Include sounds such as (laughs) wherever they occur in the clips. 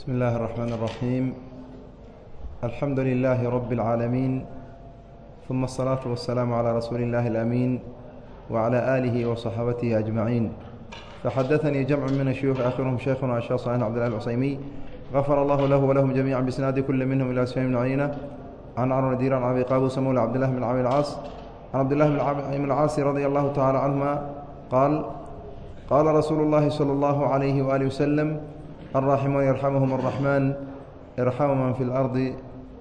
بسم الله الرحمن الرحيم الحمد لله رب العالمين ثم الصلاة والسلام على رسول الله الأمين وعلى آله وصحابته أجمعين فحدثني جمع من الشيوخ آخرهم شيخنا الشيخ صالح عبد الله العصيمي غفر الله له ولهم جميعا بسناد كل منهم إلى سفيان بن عيينة عن عمرو دير عن أبي قابوس مولى عبد الله بن عامر العاص عن عبد الله بن العاص رضي الله تعالى عنهما قال قال رسول الله صلى الله عليه وآله وسلم الراحمون يرحمهم الرحمن ارحموا من في الأرض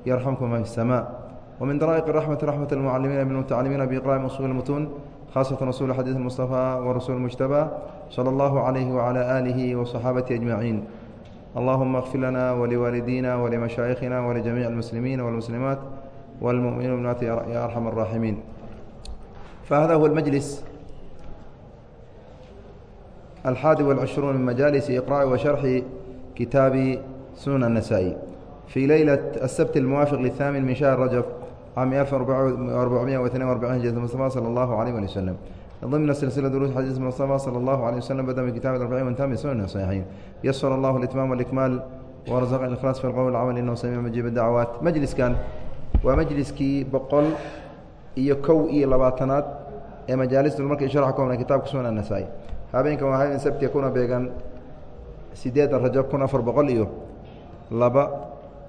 يرحمكم من في السماء ومن درائق الرحمة رحمة المعلمين بالمتعلمين بإقراء أصول المتون خاصة رسول حديث المصطفى ورسول المجتبى صلى الله عليه وعلى آله وصحابته أجمعين اللهم اغفر لنا ولوالدينا ولمشايخنا ولجميع المسلمين والمسلمات والمؤمنين والمؤمنات يا أرحم الراحمين فهذا هو المجلس الحادي والعشرون من مجالس إقراء وشرح كتاب سنن النسائي في ليلة السبت الموافق للثامن من شهر رجب عام 1442 هجرة المصطفى صلى الله عليه وسلم ضمن سلسلة دروس حديث المصطفى صلى الله عليه وسلم بدأ من كتاب الأربعين وانتهى من سنن الصحيحين يسر الله الإتمام والإكمال ورزق الإخلاص في القول والعمل إنه سميع مجيب الدعوات مجلس كان ومجلسكii boqol iyo kow iyo labaatanaad ee majaalista markay sharxa ku hadlan kitaabka sunan النasaa'i habeenkan waa habeen sabtiga kuna beegan sideeda rajab kun afar boqol iyo laba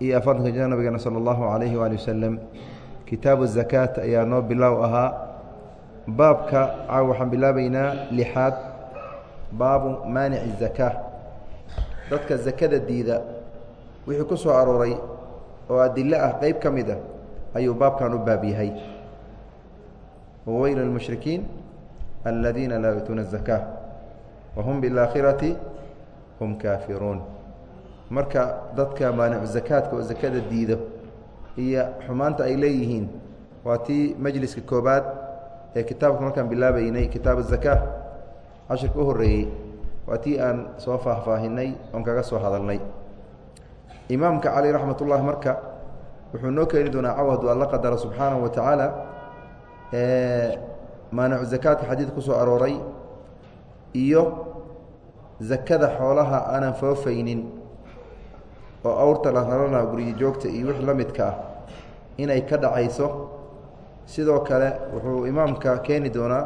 iyo afartanka jir nabigeena salى اllahu عalayhi waali wasalam kitaabu الzakaat ayaa noo bilow ahaa baabka caaw waxaan bilaabaynaa lixaad baabu maanici الzakaa dadka zakada diida wixii ku soo arooray oo adilo ah qeyb ka mid a ayuu baabkan u baab yahay waweyl اlmushrikiin aladiina laa yutuuna الzakaa wahum biاlaakhirati hum kaafiruun. Marka dadka maanicu zakaadka oo zakada diido iyo xumaanta ay leeyihiin waa tii majliska koobaad ee kitaabka markaan bilaabaynay kitaab الzakaa cashirka u horeeyey waa tii aan soo faahfaahinay oon kaga soo hadalnay. Imaamka cali raxmat ullah marka wuxuu noo keeni doonaa cawadu alla qadara subxaanahu wa tacaala maanicu zakaadka xadiid ku soo arooray iyo zakada xoolaha aanan foofaynin oo awrta la rarana guryo joogta iyo wix la midka ah inay ka dhacayso sidoo kale wuxuu imaamka keeni doonaa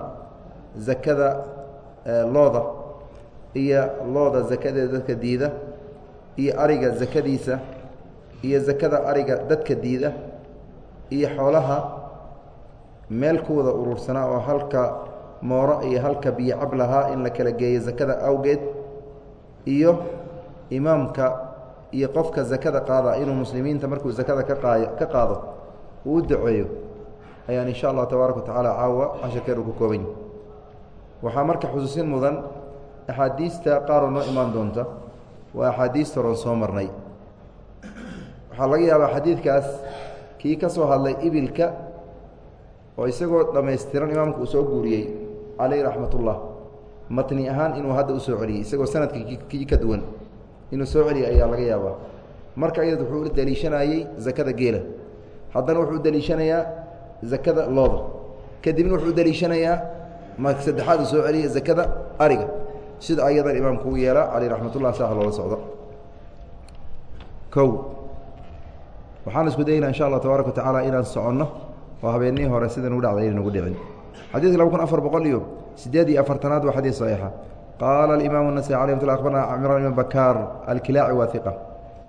zakada looda iyo looda zakadeeda dadka diida iyo ariga zakadiisa iyo zakada ariga dadka diida iyo xoolaha meel ku wada urursanaa oo halka mooro iyo halka biyo cab lahaa in la kala geeyo zakada awgeed iyo imaamka iyo qofka zakada qaada inuu muslimiinta markuu zakada ka qaay ka qaado uu u duceeyo ayaan insha allah tabaaraka wa tacaala caawa cashirkeenu ku kooban yahi waxaa marka xusuusin mudan axaadiista qaaroo noo imaan doonta waa axaadiista horon soo marnay. Waxaa laga yaabaa xadiidkaas kii ka soo hadlay ibilka oo isagoo dhammaystiran imaamku uu soo guuriyey caleyh raxmat ullah matni ahaan inuu hadda u soo celiyey isagoo sanadka kii ka duwan inuu soo celiyey ayaa laga yaabaa. Marka iyad wuxuu u daliishanayey zakada geela. Haddana wuxuu daliishanayaa zakada looda. Kadibna wuxuu daliishanayaa ma saddexaad soo celiyey zakada ariga. Sida ayadan imaamku u yeelaa caleyh raxmatullah saa loola socdo. Kow waxaan isku daynaa insha allah tabaaraka wa inaan soconno. Oo habeennihii hore sida nugu dhacday ayna nagu dhicin. Xadidka laba kun afar boqol iyo sideed iyo afartanaad waa xadiid saxiixa qaala alimaamu النasai alي mat abarna cimraan ibn bakaar alkilaaci waa iqa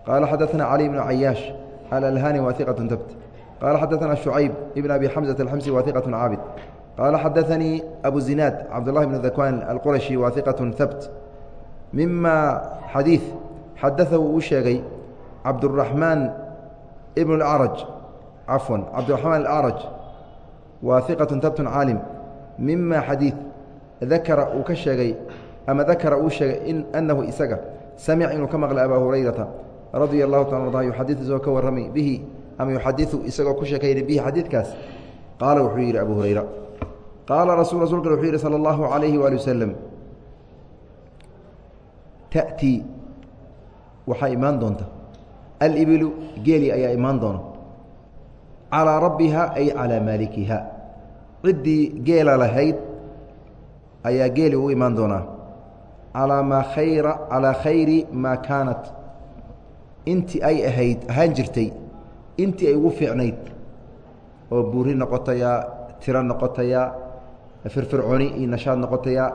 qaala xadaثna cali bnu cayaash alalhani waa iqaة tabt qaala xadaثna شhucayb ibn abi xamزة alxamsi waa iqaة caabid qaala xadaثanii abu zinaad cabdالlahi bn dakwan alquraشhi waa iqaة habt mima xadiiث xadaثahu uu sheegay cabdالraحmaan ibn اlأcraj cafwan cabdiraxmaan alacraj waa iqaة habt caalim mima xadiiث dakara uu ka sheegay ama dakara uu sheegay in annahu isaga samic inuu ka maqlay abaa hurayrata radia allahu taala arda yuxadiu isagoo ka warramay bihi ama yuxadiu isagoo ku sheekaynay bihi xadiidkaas qaala wuxuu yidhi abu hurayra qaala rasul rasulkan wuxuu yidhi sala allahu calayhi waali wasalam ta'tii waxaa imaan doonta. Alibilu geeli ayaa imaan doona. Calaa rabbiha ay calaa maalikiha. Ciddii geela lahayd ayaa geeli u imaan doonaa calaa maa khayra calaa khayri maa kaanat. Intii ay ahayd ahaan jirtay intii ay ugu fiicnayd. Oo buuri noqotayaa tiro noqotayaa firfircooni iyo nashaad noqotayaa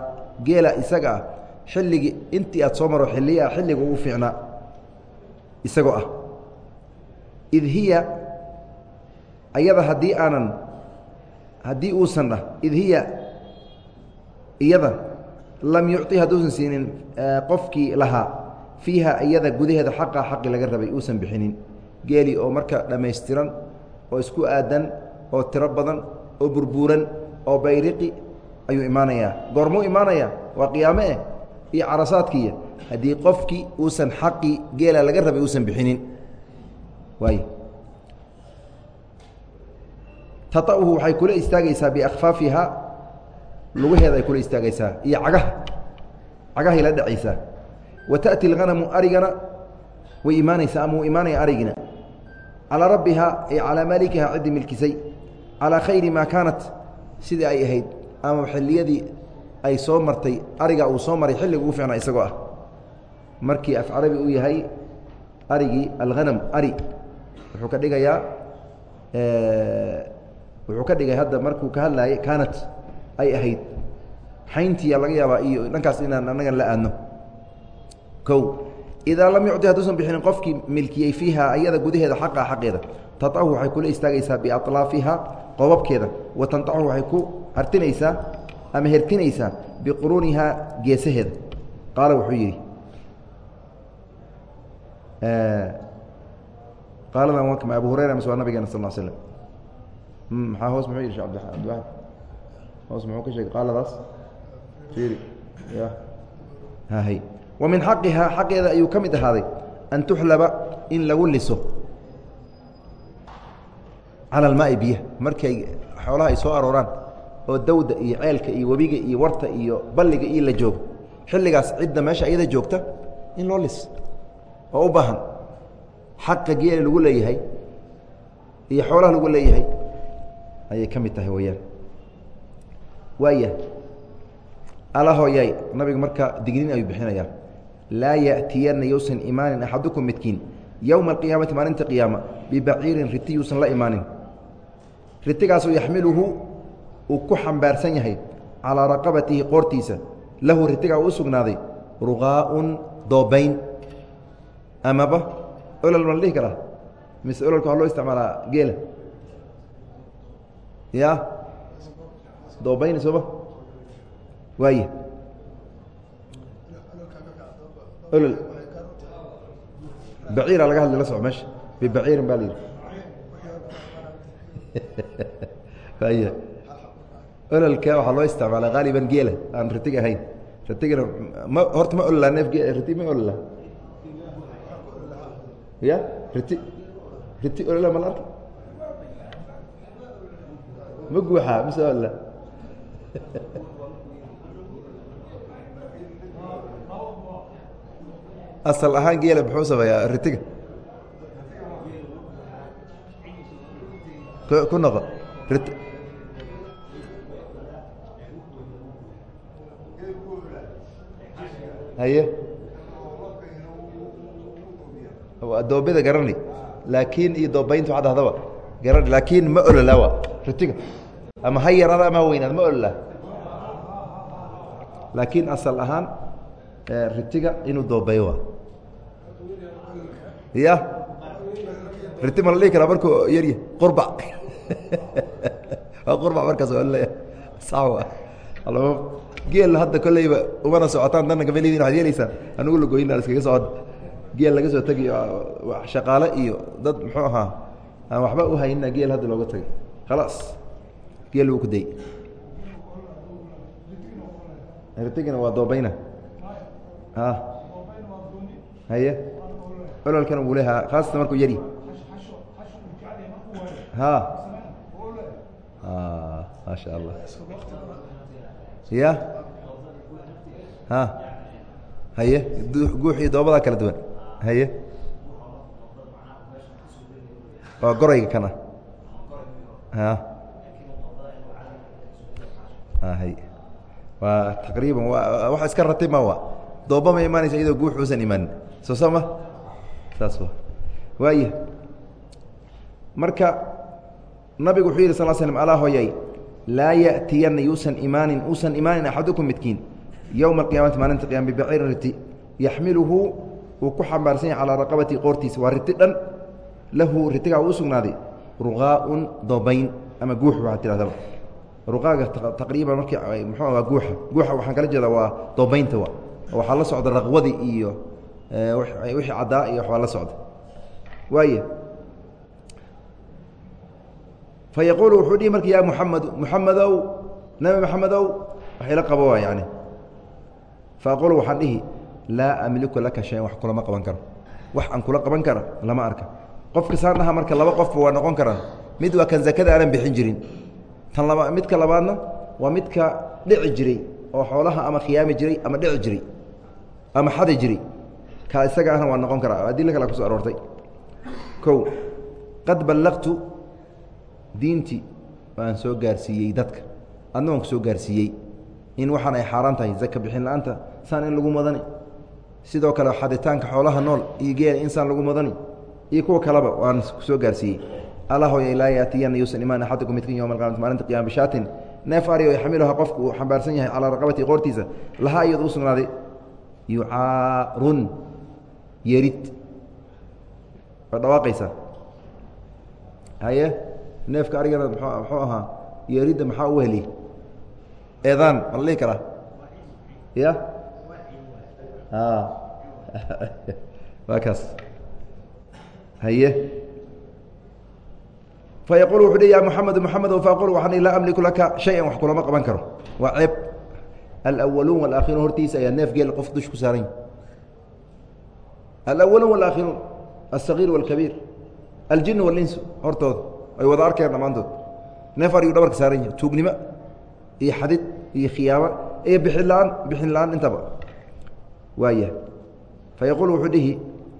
geela isaga ah xilligii intii aad soo maro xilliya xilliga ugu fiicnaa isagoo ah. Id hiya ayada haddii aanan haddii uusan ah id hiya iyada lam yucطi hadduusan siinin qofkii lahaa fiiha iyada gudaheeda xaqa xaqi laga rabay uusan bixinin. Geeli oo marka dhammaystiran oo isku aadan oo tiro badan oo burbuuran oo bayriqi ayuu imaanayaa. Goormuu imaanayaa? Waa qiyaame eh? Iyo carasaadkiiya haddii qofkii uusan xaqii geela laga rabay uusan bixinin. Waay taطahu waxay kula istaagaysaa biakfaafiha lugaheeda ay kula istaagaysaa iyo cagaha cagahay la dhacaysaa wa taأti اlghanamu arigana way imaanaysaa ama uu imaanaya arigina calىa rabbiha ay calىa maalikiha ciddii milkisay calىa khayri maa kaanat sidii ay ahayd ama xilliyadii ay soo martay ariga uu soo maray xilliga ugu fiicnaa isagoo ah markii af carabi uu yahay arigii alhanam ari wuxuu ka dhigayaa wuxuu ka dhigay hadda markuu ka hadlaayay kaanat ay ahayd. Xayntiya laga yaabaa iyo dhankaas inaan annagan la aadno. O idaa lam yucطi hadduusan bixinin qofkii milkiyey fiiha ayada gudaheeda xaqa xaqeeda taahu waxay kula istaagaysaa bialaafiha qobabkeeda wa tantaxu waxay ku hartinaysaa ama hertinaysaa biquruunihaa geesaheeda. Qaala wuxuu yidhi qaaladan waa kama abu hurayra mise waa nabigeena sal slam maxaa hoos muxuu yidhi shek abdiwaxid hoos muxuu ka sheegay qaaladaas fiiri ya hay wa min xaqihaa xaqeeda ayuu ka mid ahaaday an tuxlaba in lagu liso cala almaai biyaha markay xoolaha ay soo arooraan oo dawda iyo ceelka iyo webiga iyo warta iyo balliga iyo la joogo xilligaas cidda meesha iyada joogta in loo lis oo u baahan xaqa geela lagu leeyahay iyo xoolaha lagu leeyahay ayay ka mid tahay weyaan waaya alahooyay nabiga marka dignin ayuu bixinayaa laa ya'tiyana yuusan imaanin axadukum midkiin. Yowma alqiyaamati maalinta qiyaama bibaciirin riti yuusan la imaanin. Ritigaasoo yaxmiluhu uu ku xambaarsan yahay calaa raqabatihi qoortiisa. Lahu ritigaa u sugnaaday ruqaa'un doobayn. Amaba olol ma la dhihi karaa mise ololka waxaa loo isticmaalaa geela ya doobayn sooma waay olol. Baciira laga hadli la soco meesha. Bibaciirin baa la yidhi. (laughs) Ay ololka waxaa loo isticmaalaa haaliban geela aan ritig ahayn. Ritigana ma horta ma ololaa neef ge riti ma olola. Ya? Riti riti olola ma la arka ma guuxaa mise olola (laughs) asal ahaan geela muxuu sameeyaa ritiga? Ku noqo. Haye. Doobida garani. Laakiin iyo doobaynta waxaa dahdaba garani laakiin ma ololaawa. Ritiga ama ha yaraada ama weynaad ma olola laakiin asal ahaan ritiga inuu doobeeyo waa. Ya riti ma la dhihi karaa markuu yarya qurbac (laughs) waa qurbac markaas ololaya sawa alama geel hadda kolleyba umana socotaan danna gabalidin waxad yeelaysaan? Anugu lagoyna iskaga socod. Geel laga soo tegiyo shaqaale iyo dad muxuu ahaa aan waxba u haynina geel hadda looga tagay khalaas geel uu ku day. Ritigina waa doobayna. A haye. Ololkana wuu leha khaasatan markuu yari. Ha. Maasha allah ya. Ha. Haye. Guuxii doobadaa kala duwan. Haye. Waa gorayga kana. Ha taqriiban wa iska ratibma dooba ma imaanaysa iyadoo guux uusan imaanin soo sama saas wa waaya marka nabigu wuxuu yidhi sal slm alaa hooyay laa ya'tiyanna yuusan imaanin uusan imaanin axadukum midkiin. Yowma alqiyaamati maalinta qiyama bibaciirin riti. Yaxmiluhu uu ku xambaarsan yahay calaa raqabati qoortiisa. Waa riti dhan. Lahu ritigaa uu sugnaaday. Ruqaaun dobayn ama guux waxaad tihahdaba ruqaaga taqriiban markii muxuu waa guuxa. Guuxa waxaan kala jeedaa waa dobaynta wa waxaa la socda raqwadii iyo wixii caddaa iyo waxbaa la socda. Waaya fa yaquulu wuxuu dhihi marka yaa muxamedu muxamedow nabi maxamedow wax ila qabo waa yani fa aqulu waxaan dhihi laa amliku laka shayan wax kulama qaban karo. Wax aan kula qaban kara lama arka. Qofka saan dhaha marka laba qofba waa noqon karaan mid waa kan zakada aanan bixin jirin tan laba midka labaadna waa midka dhici jiray oo xoolaha ama khiyaami jiray ama dhici jiray ama xadi jiray. Ka isaga ahna waa noqon karaa. Adilo kale kuso aroortay. O qad ballaqtu diintii waan soo gaarsiiyey dadka. Adna waan ku soo gaarsiiyey in waxaan ay xaaraan tahay zaka bixin la'aanta saan in lagu madani. Sidoo kale xaditaanka xoolaha nool iyo geela insaan lagu madani. Iyo kuwa kaleba waan ku soo gaarsiiyey alla hooya laa yaatiyana yuusan imaan axadukum midkin yowma alqiyamati maalinta qiyama bishaatin neef ari oo yaxmiluha qofku uu xambaarsan yahay calaa raqabati qoortiisa lahaa iyadu u sugnaaday yucaarun yerid waa dhawaaqaysaa haye? Neefka arigana muxuu ahaa yeeridda maxaa u weheliy eedaan ma la dhihi karaa? Ya? (laughs) Waa kaas. Haye fayaqul wuxuu hi ya muxamedu faaqul waxaan laa amliku laka shay-an wax kulama qaban karo waa ceeb alwaluun walaakiruun hortiisa ayaa neef geel qof dush ku saaran alwaluun walaakiruun alsagiir walkabiir aljin walinsu hortooda ay wada arkeen dhammaantood neef arigu dhabarka saaran yahi tuugnimo iyo xadid iyo khiyaamo iyo bixin la'aan bixin la'aan intaba waaya fayaqul wuxuu dhihi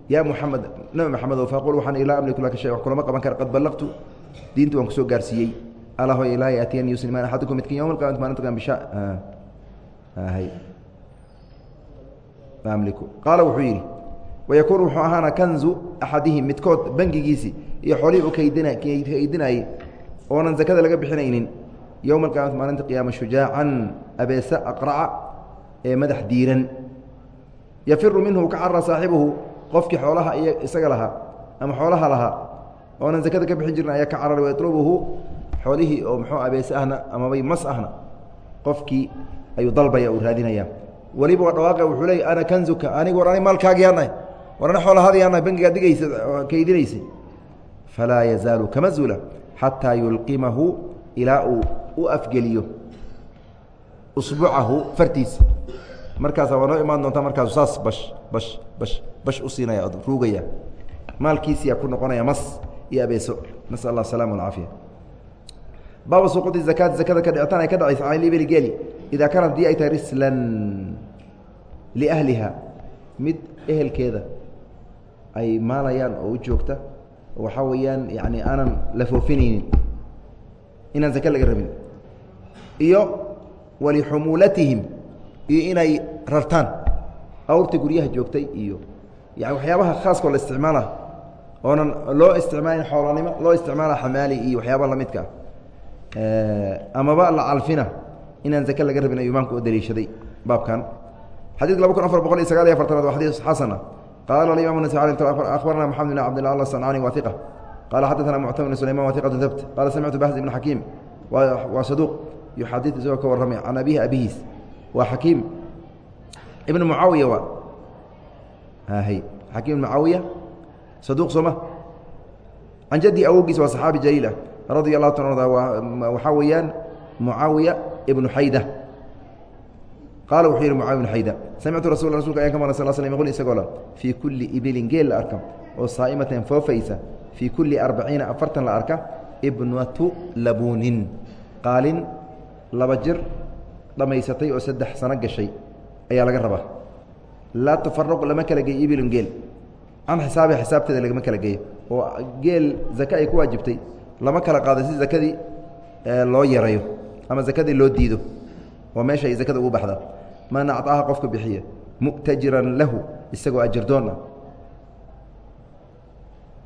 ya muxamed nabi maxamedo faaqul waxaan laa amliku laka shay wax kulama qaban kara qad ballaqtu diinta waan ku soo gaarsiiyey. Ala hoy laa yaatiyan yuslimaan. Axadukum midkin yowma alqiyamati maalinta qiyama hay amliku. Qaala wuxuu yidhi wayakuun wuxuu ahaana kanzu axadihim midkood bangigiisii iyo xoolihii u kaydina kaydinayey oonan zakada laga bixinaynin. Yowma alqiyamati maalinta qiyaama shujaacan abeese aqraca ee madax diiran. Yafiru minhu ka cara saaxibuhu qofkii xoolaha iyo isaga lahaa ama xoolaha lahaa oonan zakada ka bixin jirin ayaa ka carar wayatlubuhu xoolihii oo muxuu abeese ahna amabay mas ahna. Qofkii ayuu dalbaya uu raadinaya. Weliba waa dhawaaqa wuxuu leey ana kanzuka anigu war ani maalkaagiyaanahay war ani xoolahadiyaanahay bangigaa digaysa kaydinaysay. Falaa yazaalu kama zula xataa yulqimahu ilaa uu u afgeliyo usbucahu fartiisa. Markaasa waa noo imaan doontaa markaasu saas bash bash bash bash u siinaya ruugaya. Maalkiisiyaa ku noqonaya mas iyo abeeso nasal allah asalama alcaafiya baaba suquudi zakaati zakada ka dhicitaan ay ka dhacaysa can libeli geeli idaa kaanat haddii ay tahay rislan liahliha mid ehelkeeda ay maalayaan oo u joogta waxaa weeyaan yani aanan la foofinaynin inaan zake laga rabin. Iyo walixumuulatihim iyo inay rartaan. Awrta guryaha joogtay iyo yani waxyaabaha khaaskoo la isticmaala oonan loo isticmaalin xoolanimo loo isticmaala xamaali iyo waxyaabaha lamidka ah amaba la calfina inaan zake laga rabin ayuu imaamka u daliishaday baabkan. Xadidka laba kun afar boqol iyo sagaal iyo afartanaad waa xadiis xasana. Qaala alimam nasai akhbarana maxamed bn cabdillah alla sancani wa iqa qala xadaثana muctamir bn sulayman wa iqatu habt qala samictu bahz ibn xakiim waa saduuq yuxadid isagoo ka warramay can abihi abihiis waa xakiim ibn mucaawiya waa hy xakiim ibn mucaawiya saduuq sooma can jaddi awowgiis waa saxaabi jaliil ah radia allahu ta waxaa weeyaan mucaawiya ibnu xayda qaala wuxuu yihi mucaawiya ibnu xayda samictu rasul rasulka ayan ka maqlay sal slam yqul isagoo la fii kulli ibilin geel la arka oo saa'imatan foofaysa fii kulli arbaciina afartan la arka ibnatu labuunin. Qaalin laba jir dhammaysatay oo saddex sano gashay ayaa laga rabaa. Laa tufaraqu lama kala geeyo ibilun geel can xisaabiha xisaabteeda lagama kala geeyo. Oo geel zake ay ku waajibtay lama kala qaado si zakadii loo yarayo ama zakadii loo diido. Oo meesha ay zakada ugu baxda man acطaaha qofka bixiya. Mu'tajiran lahu isagoo ajirdoon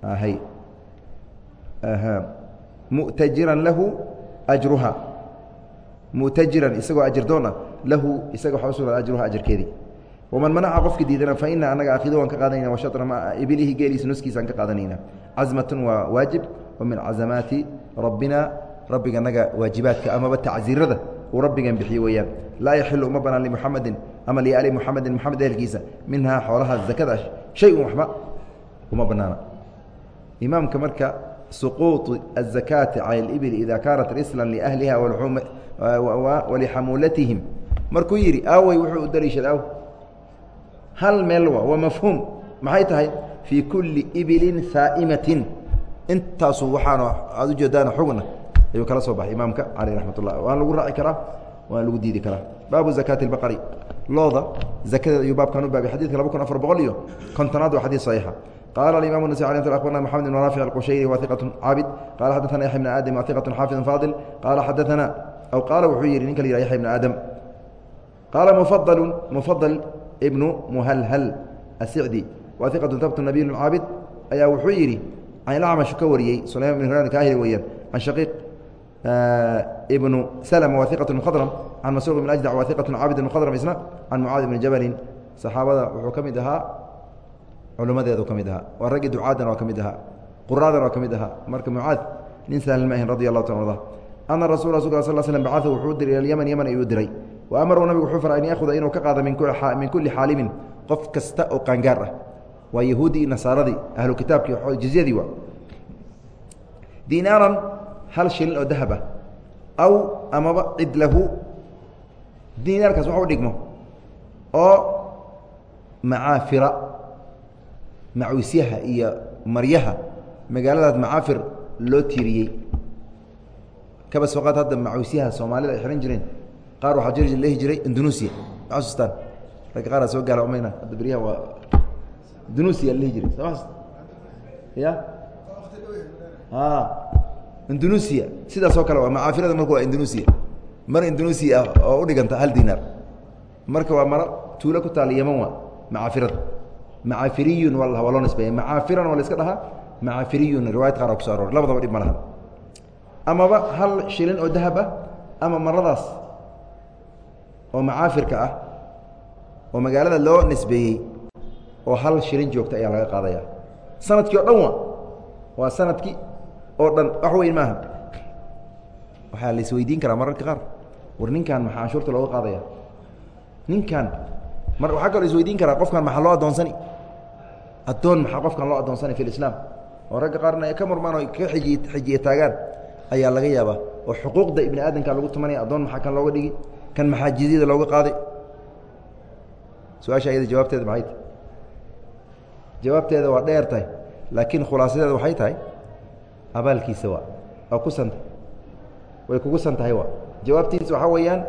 ah. Hay mutajiran lahu ajruha. Mutajiran isagoo ajirdoona lahu isaga waxaa usugan ajruha ajarkeedii waman manaca qofki diidana fa ina anaga akido waan ka qaadanayna washatra ma ibilihi geeliisa nuskiisaan ka qaadanayna cazmatun waa waajib wa min cazamaati rabbina rabbiga naga waajibaadka amaba tacziirada uu rabbigan bixiye weeyaan laa yaxilu uma banaan limuxamedin ama liali muxamedin moxamed ehelkiisa minhaa xoolaha zakada shay-un waxba uma banaana imaamka marka suquuط الzakaati cala اlibl ida kaanat risla liahliha walixamuulatihim markuu yidhi aawey wuxuu u daliishaday aw hal meel wa waa mafhuum maxay tahay fii kuli ibilin saa'imatin intaasu waxaana aad ujeedaan xugna ayuu kala soo baxay imaamka caleyh raxmat ullah waan lagu raaci karaa waan lagu diidi karaa baabu zakaati اbaqari looda zakadeed ayuu baabkan u baabay xadidka laba kun afar boqol iyo kontonaad waa xadiid saxiixa qala aimam النسي ي أخبرna محمد بن رافع الqushayri wa ثiqة caabid qala xadaثna yaحya بن aadم wa ثiqة xaafiظ faضل qala xadaثna aw qaala wuxuu yihi ninka la yah yaحya بن aadم qaala mfضل mfضل ibnu muhalhal asicdi waa iqatun tabt nabiy caabid ayaa wuxuu yidhi canilacmash ka wariyey sulayman ibn huraan kaahir weyaan can shaqiiq eh, ibnu slm waa iqat can masruq ibn ajdac waa caabid mkhadrm isna can mucaad ibni jabalin. Saxaabada wuxuu ka mid ahaa culummadeedu ka mid ahaa waa raggii ducaadan waa ka mid ahaa quraadan waa ka mid ahaa. Marka mucaad nin sahlan ma ahin radi allah ta ana rasuul rasulka sal slm bacau wuxuu diray ilyman yeman ayuu diray wa amaruu nabigu wuxuu faray an yahuda inuu ka qaado min kulli xaalimin qof kasta oo qaangaar ah waa yahuudii iyo nasaaradii ahlu kitaabkii jizyadii wa dinaaran hal shilin oo dahab ah aw amaba cidlahu dinaarkaas wax u dhigmo oo macaafira macawisyaha iyo maryaha magaaladaas macaafir loo tiiriyey kaba soqaad hadda macawisyaha soomaalida ay xihan jireen qaar jiri lehi jiray indonesia. Masustaan ragga qaara soo gaala umayna. Hadda beryaha waa indonesia lehi jiray soo ya? A indonesia. Sidaas oo kale waa macaafirada marka waa indonesia. Mar indonesia ah oo udhiganta hal dinaar. Marka waa maro tuulo ku taala yeman waa macaafirada macaafiriyun waa waa loo nisbeeya macaafiran waa la iska dhahaa. Macaafiriyun riwayad qaar kuso aroor labadaba dhib ma lahan amaba hal shilin oo dahab ah ama maradaas oo macaafirka ah oo magaalada loo nisbeeyey oo hal shilin joogta ayaa laga qaadaya. Sanadkii o dhan wa waa sannadkii oo dhan wax weyn maaha. Waxaa la isweydiin karaa mararka qaar. War ninkan maxaa canshuurta looga qaadaya? Ninkan mar waxaa kaloo isweydiin karaa qofkan maxaa loo addoonsani addoon maxaa qofkan loo addoonsani fi lislaam oo ragga qaarna ay ka murmaan oo ka iji xijiye taagaan ayaa laga yaabaa. Oo xuquuqda ibni aadamka lagu tumanaya addoon maxaa kan looga dhigi kan maxaa jizyada looga qaaday? Su'aasha ayada jawaabteeda maxay tahay? Jawaabteeda waa dheer tahay laakiin khulaasadeeda waxay tahay? Abaalkiisa waa. Waa ku santa way kugu san tahay waa. Jawaabtiisa waxaa weeyaan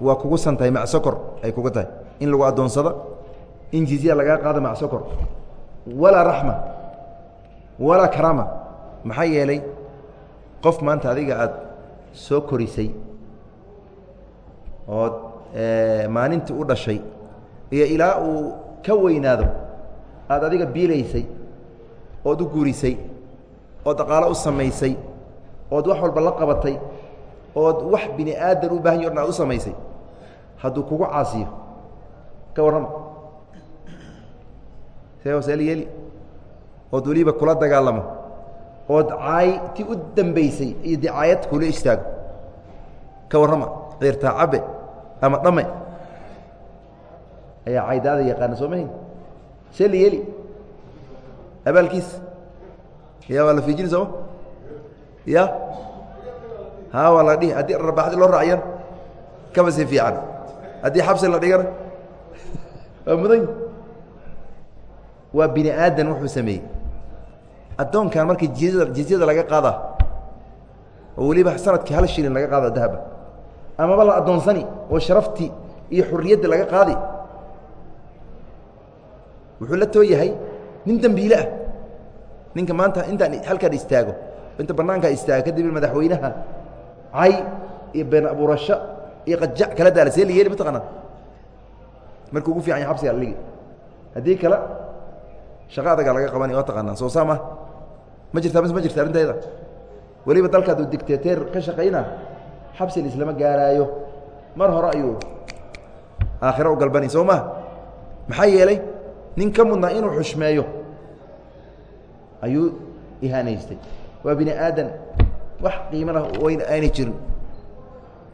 waa kugu san tahay macsokor ay kuga tahay. In lagu addoonsado in jizya lagaa qaado macsokor walaa raxma walaa karaama maxaa yeelay qof maanta adiga aada soo korisay ood maalintii u dhashay iyo ilaa uu ka weynaado aada adiga biilaysay ood u guurisay ood dhaqaalo u samaysay ood wax walba la qabatay ood wax bini aadan u baahan ya o dhan aad u samaysay hadduu kugu caasiyo ka warrama. See yeeli ood weliba kula dagaalamo. Ood caay ti u dambaysay iyo dicaayad kula istaago ka warrama. Ciirtaa cabe ama dhame. Ayaa caydaada yaqaana soo mahayn see la yeeli? Abaalkiis ya waa la fiijini sooma ya ha waa la dhihi. Haddii rabaaxdi loo raacyan kaba si fiican. Haddii xabsi la dhigana (laughs) waa mudan. Waa bini aadan wuxuu sameeyey. Addoonkan markii jizyada laga qaada oo weliba sannadkii hal shilin laga qaado dahaba amaba la addoonsani oo sharaftii iyo xurriyadda laga qaadi. Wuxuu la too yahay nin dembiile ah. Ninka maanta intaan halkaan istaago inta banaankaa istaaga kadib madaxweynaha cay iyo been abuurasho iyo qajac kala daala see la yeeli mataqaanaa markuu ugu fiican ya xabsiga aligi haddii kale shaqa adagaa laga qabanaya waa taqaanaa soo saa ma jirtaa mise ma jirta arrinteeda? Weliba dalkaaduu dictateer ka shaqayna xabsil islama gaaraayo. Mar hore ayuu aakhiro u galbanay soo ma? Maxaa yeelay nin ka mudnaa inuu xushmeeyo ayuu ihaanaystay. Waa bini aadan wax qiimana wayn aanay jirin.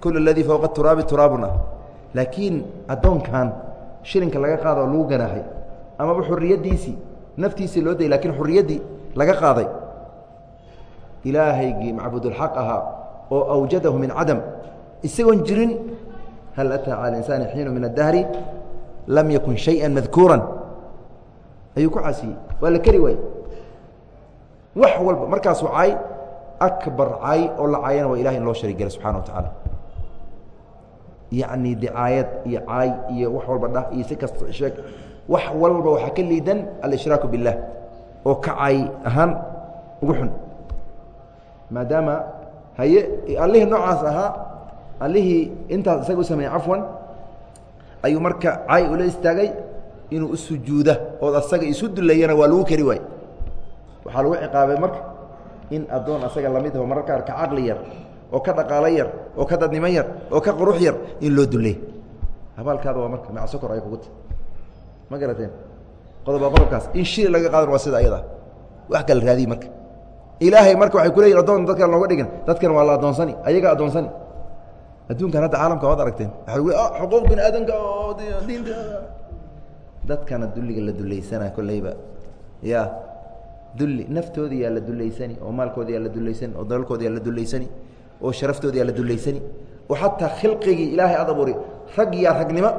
Kul اladii fowqa turaabi turaabun ah laakiin addoonkan shilinka laga qaado oo lagu ganaaxay amaba xuriyaddiisii naftiisii loo dayay lakiin xuriyaddii laga qaaday. Ilaahaygii macbudulxaq ahaa oo awjadahu min cadam. Isagoon jirin hal ataa cala insaani xiinu min addahri lam yakun shayئa madkuuran ayuu ku casiyey waa la keri waay wax walba markaasuu caay akbar caay oo la caayana waa ilahay in loo sharig gala subxana wa tacaala. Yacni dicaayad iyo caay iyo wax walba dhah iyo si kasta sheeg wax walba waxaa ka liidan alshraaku biاllah oo ka caay ahaan ugu xun. Maadaama haye allihii noocaas ahaa allihii intaas isaga u sameeyey cafwan ayuu marka caay ula istaagay inuu u sujuuda ood asaga isu duleeyana waa lagu keri waay waxaa lagu ciqaabay marka in addoon asaga la mid aho mararka qaar ka caqli yar oo ka dhaqaalo yar oo ka dadnimo yar oo ka qurux yar in loo duleey abaalkaada waa marka macsokor ay kugu ta ma garateen? Qodoba qodobkaas. In shiri laga qaadan waa sida ayada. Wax kala raadiyi marka ilaahay marka waxay ku leeyihiin addoon dadkan looga dhigin dadkan waa la addoonsani ayaga addoonsani. Adduunkan hadda caalamka waad aragteen. Waa xuquuq bini aadamka oo diinta. Dadkana dulliga la duleysana kolleyba ya dulli naftoodi yaa la duleysani oo maalkoodi yaa la duleysani oo dalalkoodi yaa la duleysani oo sharaftoodi yaa la duleysani oo xataa khilqigii ilaahay aad abuuri rag yaa ragnimo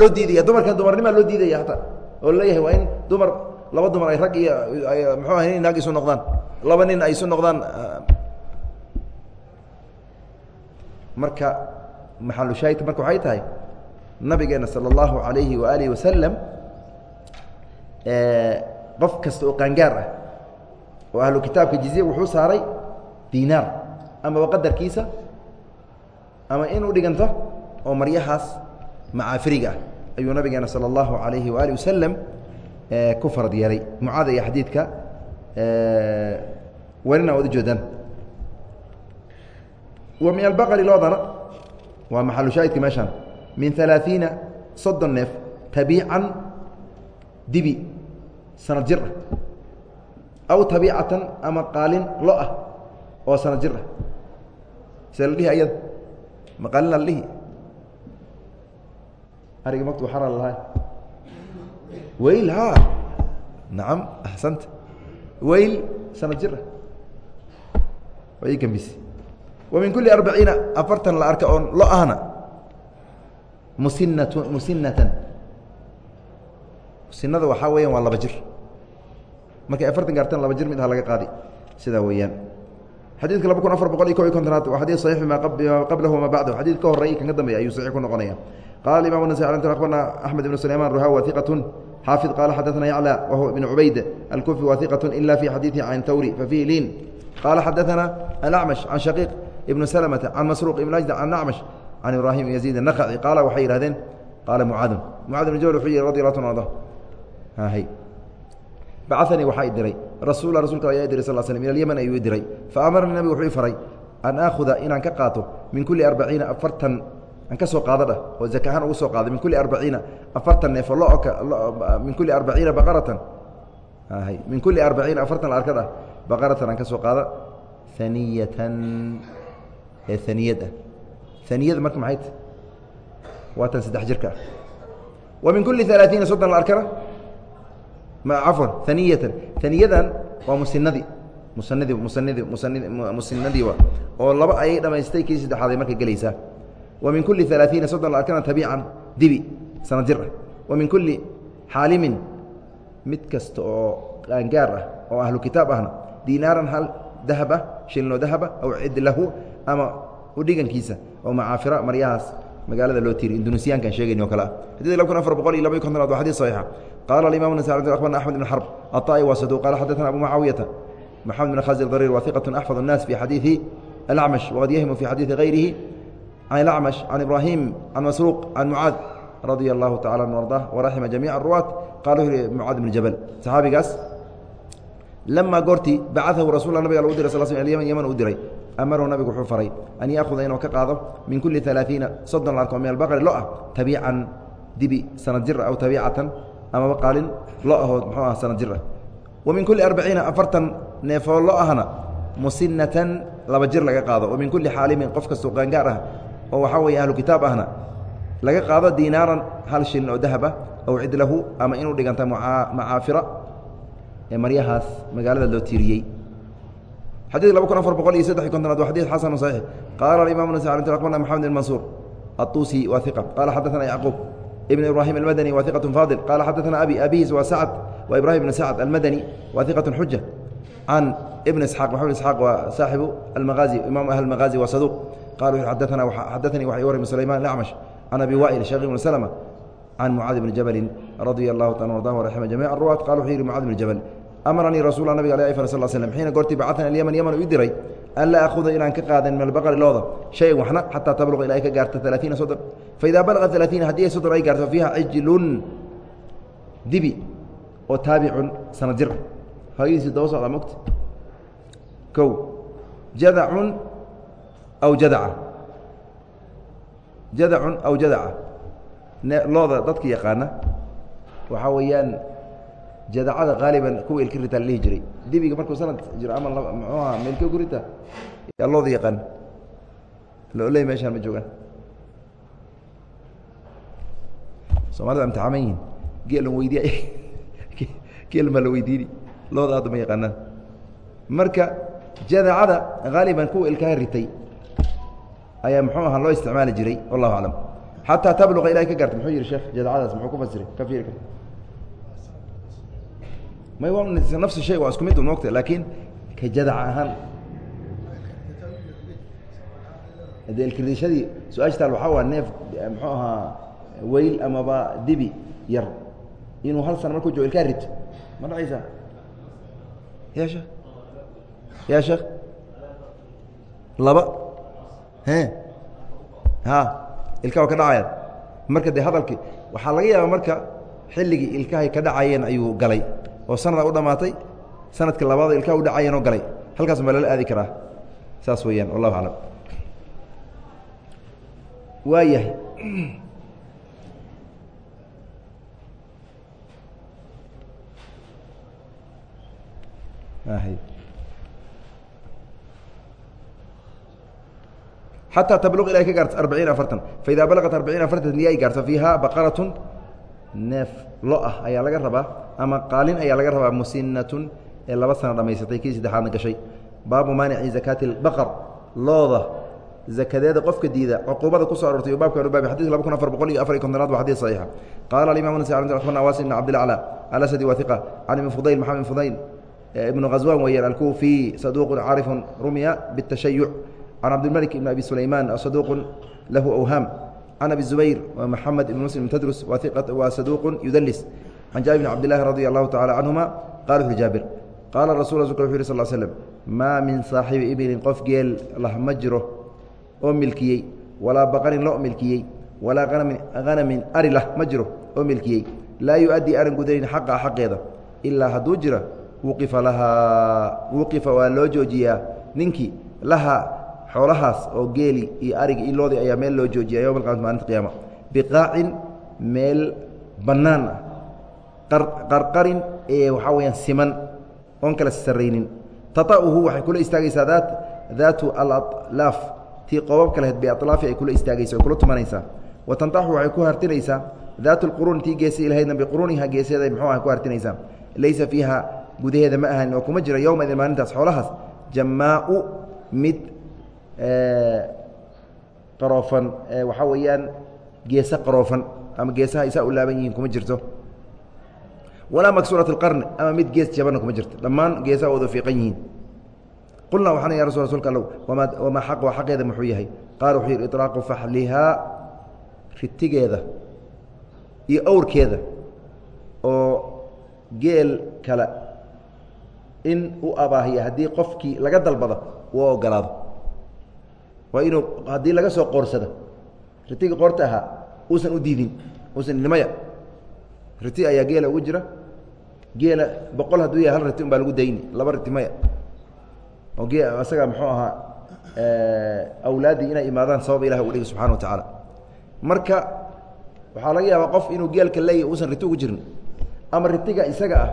loo diidaya dumarkan dumarnimaa loo diidaya hataa oo leeyahay waa in dumar laba dumar ay rag iyo muxuu ahay nin naag isu noqdaan laba nin ay isu noqdaan marka maxalushaahidka marka waxay tahay nabigeena salى اllahu عalayhi waalihi wasalam qof kasta oo qaangaar ah oo ahlu kitaabka jizya wuxuu saaray dinaar amaba qadarkiisa ama inuu dhiganto oo maryahaas macaafiriga ah ayuu nabigeena salى اllahu عalayhi waali wasalam ku farad yeelay. Mucaada iyo xadiidka welina oda jeedaan. Wa min albaqri loodana waa maxalu shaahidka meeshaan. Min alaaثiina soddon neef tabiican dibi sanad jir ah aw tabiicatan ama qaalin lo ah oo sanad jir ah see la dhihi ayada ma qaalina la dhihi. Ariga maktu xara lahay wayl ha? Nacam axsanta wayl sanad jir ah i gambise wa min kuli arbaciina afartan la arka oon lo ahna. Musinat musinatan musinada waxaa weeyaan waa laba jir. Markay afartan gaartaan laba jir mid aha laga qaadi. Sidaa weeyaan. Xadiidka laba kun afar boqol iyo ko iyo kontonaad waa xadii saxiix maa qablahu wama bacdahu. Xadiid ka horey kanka dambeya ayuu saxiix ku noqonaya qala imam nasa abarna axmed ibnu sulayman ruhawa iqatun xاaفظ qال xdثna يعلى وهو بن عubayd الكوفي وثقة إلا في xadيiثi عن thwrي ففيه lin qال xdثna الأعمش عن شhقيق بن سلمة عن مسروق بن أجدع عن أعمش عن إبراهيم يزيد النخعي qاaل waxay yihahdeen qاaل معاad معاad بن jبل وxuu yihi رضي الله عنه hy bacثnii waxaa i diray rasuل rasulka ayaa diray sل sلم ilى اليمن ayuu i diray faأmarnii nabig wuxuu i faray an آkhuda inaan ka qaato min kuli arbaciina afartan aan ka soo qaado dhah oo zaka ahaan ugu soo qaado min kuli arbaciina afartan neefo looka min kuli arbaciina baqaratan. Min kuli arbaciina afartan la arkad ah baqaratan aan ka soo qaado haniyatan ee haniyad ah. Haniyada marka maxay ta waa tan saddex jirka. Ah wa min kuli alaaiina soddon la arkana? Cafwan haniyatan haniyadan waa musinadii musanadii musanadii musanid musinadii oo laba ayay dhamaystay kii saddexaaday marka gelaysaa min kuli alaaiina soddon la arkana tabiican dibi sana jir ah wa min kuli xaalimin mid kasta oo qaangaar ah oo ahlu kitaab ahna dinaaran hal dahab ah shilnoo dahaba aw cid lahu ama udhigankiisa oo macaafira maryahaas magaalada loo tiiri indunusiyaankaan sheegayni o kale ah xadid laba kun afar boqol iyo laba iyo kontonaad waa xadid saxiixa qaala alimam nas abarna axmed ibn xarb aطa'i waa saduq qala xadaثana abu mucaawiyata maxamed bn khazir darir wa iqaة axfad الnaas fi xadiiثi alacmash waqad yahimu fi xadiiثi غayrihi can اlacmash can ibrahim can masruuq can mucaad radia allahu tacala an ardah waraxima jamiica aruwaat qala wuxu yihi mucaad bn jabal saxaabigaas lamaa goortii bacaahu rasul nabig u diray sal sl yman u diray amarahu nabigu wuxuu faray an yaahuda inuu ka qaado min kuli alaaiina soddon la arko min albaqri lo ah tabiican dibi sanad jir aw tabiicatan amaba qaalin lo ahood muxuu ah sanad jir ah wa min kuli arbaciina afartan neefoo lo ahna musinatan laba jir laga qaado wa min kuli xaalimin qof kastoo qaangaar ah oo waxaa weeye ahlu kitaab ahna laga qaado dinaaran hal shilin oo dahab ah aw cidlahu ama inuu dhiganta macaafira ee maryahaas magaalada loo tiiriyey xadيث laba kun afar boqol iyo saddex iy kontonaad wa xadيث xasن صaحيح qala الimaم نس أخبرna محamed بن منصور الطuسي wa ثiqة qala xadaثna يعقوب بن إبراهيم المdني wa ثiqة فاضل qala xadaثna أbي أbيهis wa sعد wa إبراهيم بن سعد المdني wa ثiqة xujة عن بن اسحاq محمد اسحاq wa saaxibu المغازي imam أهل المغازي wa صدوq xadaanii waxay warrami sulayman acmash can abi wail sheekh ibn slma can mucaadi bni jabalin radia allahu ta arda raxima jamic ruwaat qal wuxuu yihi mucaad bn jabal amaranii rasuul nabiga ala fr sal slm xiina goortii bacatna alyaman yaman u i diray anlaa akhuda inaan ka qaadan min albaqari looda shayan waxna xataa tabluqa ila ay ka gaarto alaaiina soddon faidaa balaqat alaaiina haddii ay soddon ay gaarto fiiha cijlun dibi oo taabicun sanad jir hagadiisii daba socdaa mogta kow jadacun aw jadaca jadacun aw jadaca looda dadka yaqaana waxaa weeyaan jadacada qaaliban kuwa ilka ritaa la dhihi jiray dibiga markuu sanad jiro ama mxuuha meelka ku rita yaa looda yaqaan. Looley meeshaan ma joogaan. Soomaalida imtixaaman yihiin? Geelan weydiya geel maa (laughs) la weydiini? Looda hadda ma yaqaanaan. Marka jadacada haaliban kuwa ilkaha ritay ayaa muxuu ahaa loo isticmaali jiray wallahu aclam xataa tabluqa ilahay ka gaarta muxuu yihi sheekh jadacadaas muxuu ku fasiray ka fiiri kar may nafsi shay waa isku mid moogta laakiin ka jadac ahaan. De ilkirdishadii su'aashtaal waxaa waa neef muxuu ahaa weyl amaba dibi yar. Inuu hal sana markuu jogo ilkaa rito ma dhacaysaa? Ya sheekh? Ya sheekh? Laba he? Ha? Ilkaa waa ka dhacayaan marka de hadalkii waxaa laga yaabaa marka xilligii ilkahay ka dhacayeen ayuu galay. Oo sanada u dhamaatay sanadka labaad ilkaa u dhacayeen oo galay. Halkaas baa lala aadi karaa. Saas weeyaan wallahu aclam waa yahay (clears throat) xataa tabluq ila ay ka gaarto arbaciin afartan faidaa balaqat arbaciin afartan niya ay gaarto fiiha baqaratun neef lo ah ayaa laga rabaa ama qaalin ayaa laga rabaa musinatun ee laba sano dhamaysatay kii saddexaadna gashay baabu maanici zakaati اlbaqar looda zakadeeda qofka diida cuquubada ku soo arortay o baabkan ubaabi xadidka laba kun afar boqol iyo afar iyo kontonaad waa xadid saxiixa qaala alimam nas akhbarna waasi ibn cabdilacla alasadi wa hiqa can ibn fudayl maxamed ibn fudayl ibnu ghazwan weeyaan alkufi saduuqun caarifun rumiya bitashayuc can cabdilmalik ibn abi sulayman saduuqun lahu awhaam can abi zubayr maxamed ibn muslim tadrus waa saduuqun yudalis can jaabir bn cabdillahi radi allahu tacala canhuma qala wuxu jaabir qaala rasul rasulka wuxu yhi sal slm maa min saaxibi ibilin qof geel lah ma jiro oo milkiyey walaa baqarin lo milkiyey walaa anamin hanamin ari lah ma jiro oo milkiyey laa yu-addii aanan gudanayn xaqaa xaqeeda ilaa hadduu jira wuqifa lahaa wuqifa waa loo joojiyaa ninkii lahaa xoolahaas oo geeli iyo arigi iyo loodii ayaa meel loo joojiya yowma alqamati maalinta qiyaama. Biqaacin meel bannaan ah. Qarqarin ee waxaa weyaan siman oon kala sarraynin. Tata'uhu waxay kula istaagaysaa daat daatu alaalaaf tii qoobabka laheyd bialaafi ay kula istaagaysa o kula tumanaysaa. Wa tantaxu waxay ku hartinaysaa daatu lquruun tii geesi lahaydna biquruuniha geeseeda muxuu ah ku hartinaysaa. Laysa fiiha gudaheeda ma ahan oo kuma jira yowmaidin maalintaas xoolahaas. Jammaau mid qaroofan waxaa weeyaan geese qaroofan ama geesaha isaa u laaban yihiin kuma jirto. Walaa maksuurat اqarn ama mid gees jabanna kuma jirto. Dhammaan geesaha wada fiiqan yihiin. Qulnaa waxaan ya rasul rasulka allow wamaa xaqu xaqeeda muxuu yahay? Qaala wuxuu yidhi iطlaaqu faxlihaa ritigeeda iyo awrkeeda oo geel kale in u abaahiya haddii qofkii laga dalbado uu ogolaado waa inuu haddii laga soo qoorsado ritigii qoorta ahaa uusan u diidin uusan nimaya riti ayaa geela ugu jira. Geela boqol hadduu yahay hal riti un baa lagu dayni laba riti maya. Oo ge isaga muxuu ahaa awlaaddii inay imaadaan sabab ilahi u dhigi subxana wa tacaala. Marka waxaa laga yaabaa qof inuu geelka leeyahy uusan riti ugu jirin ama ritiga isaga ah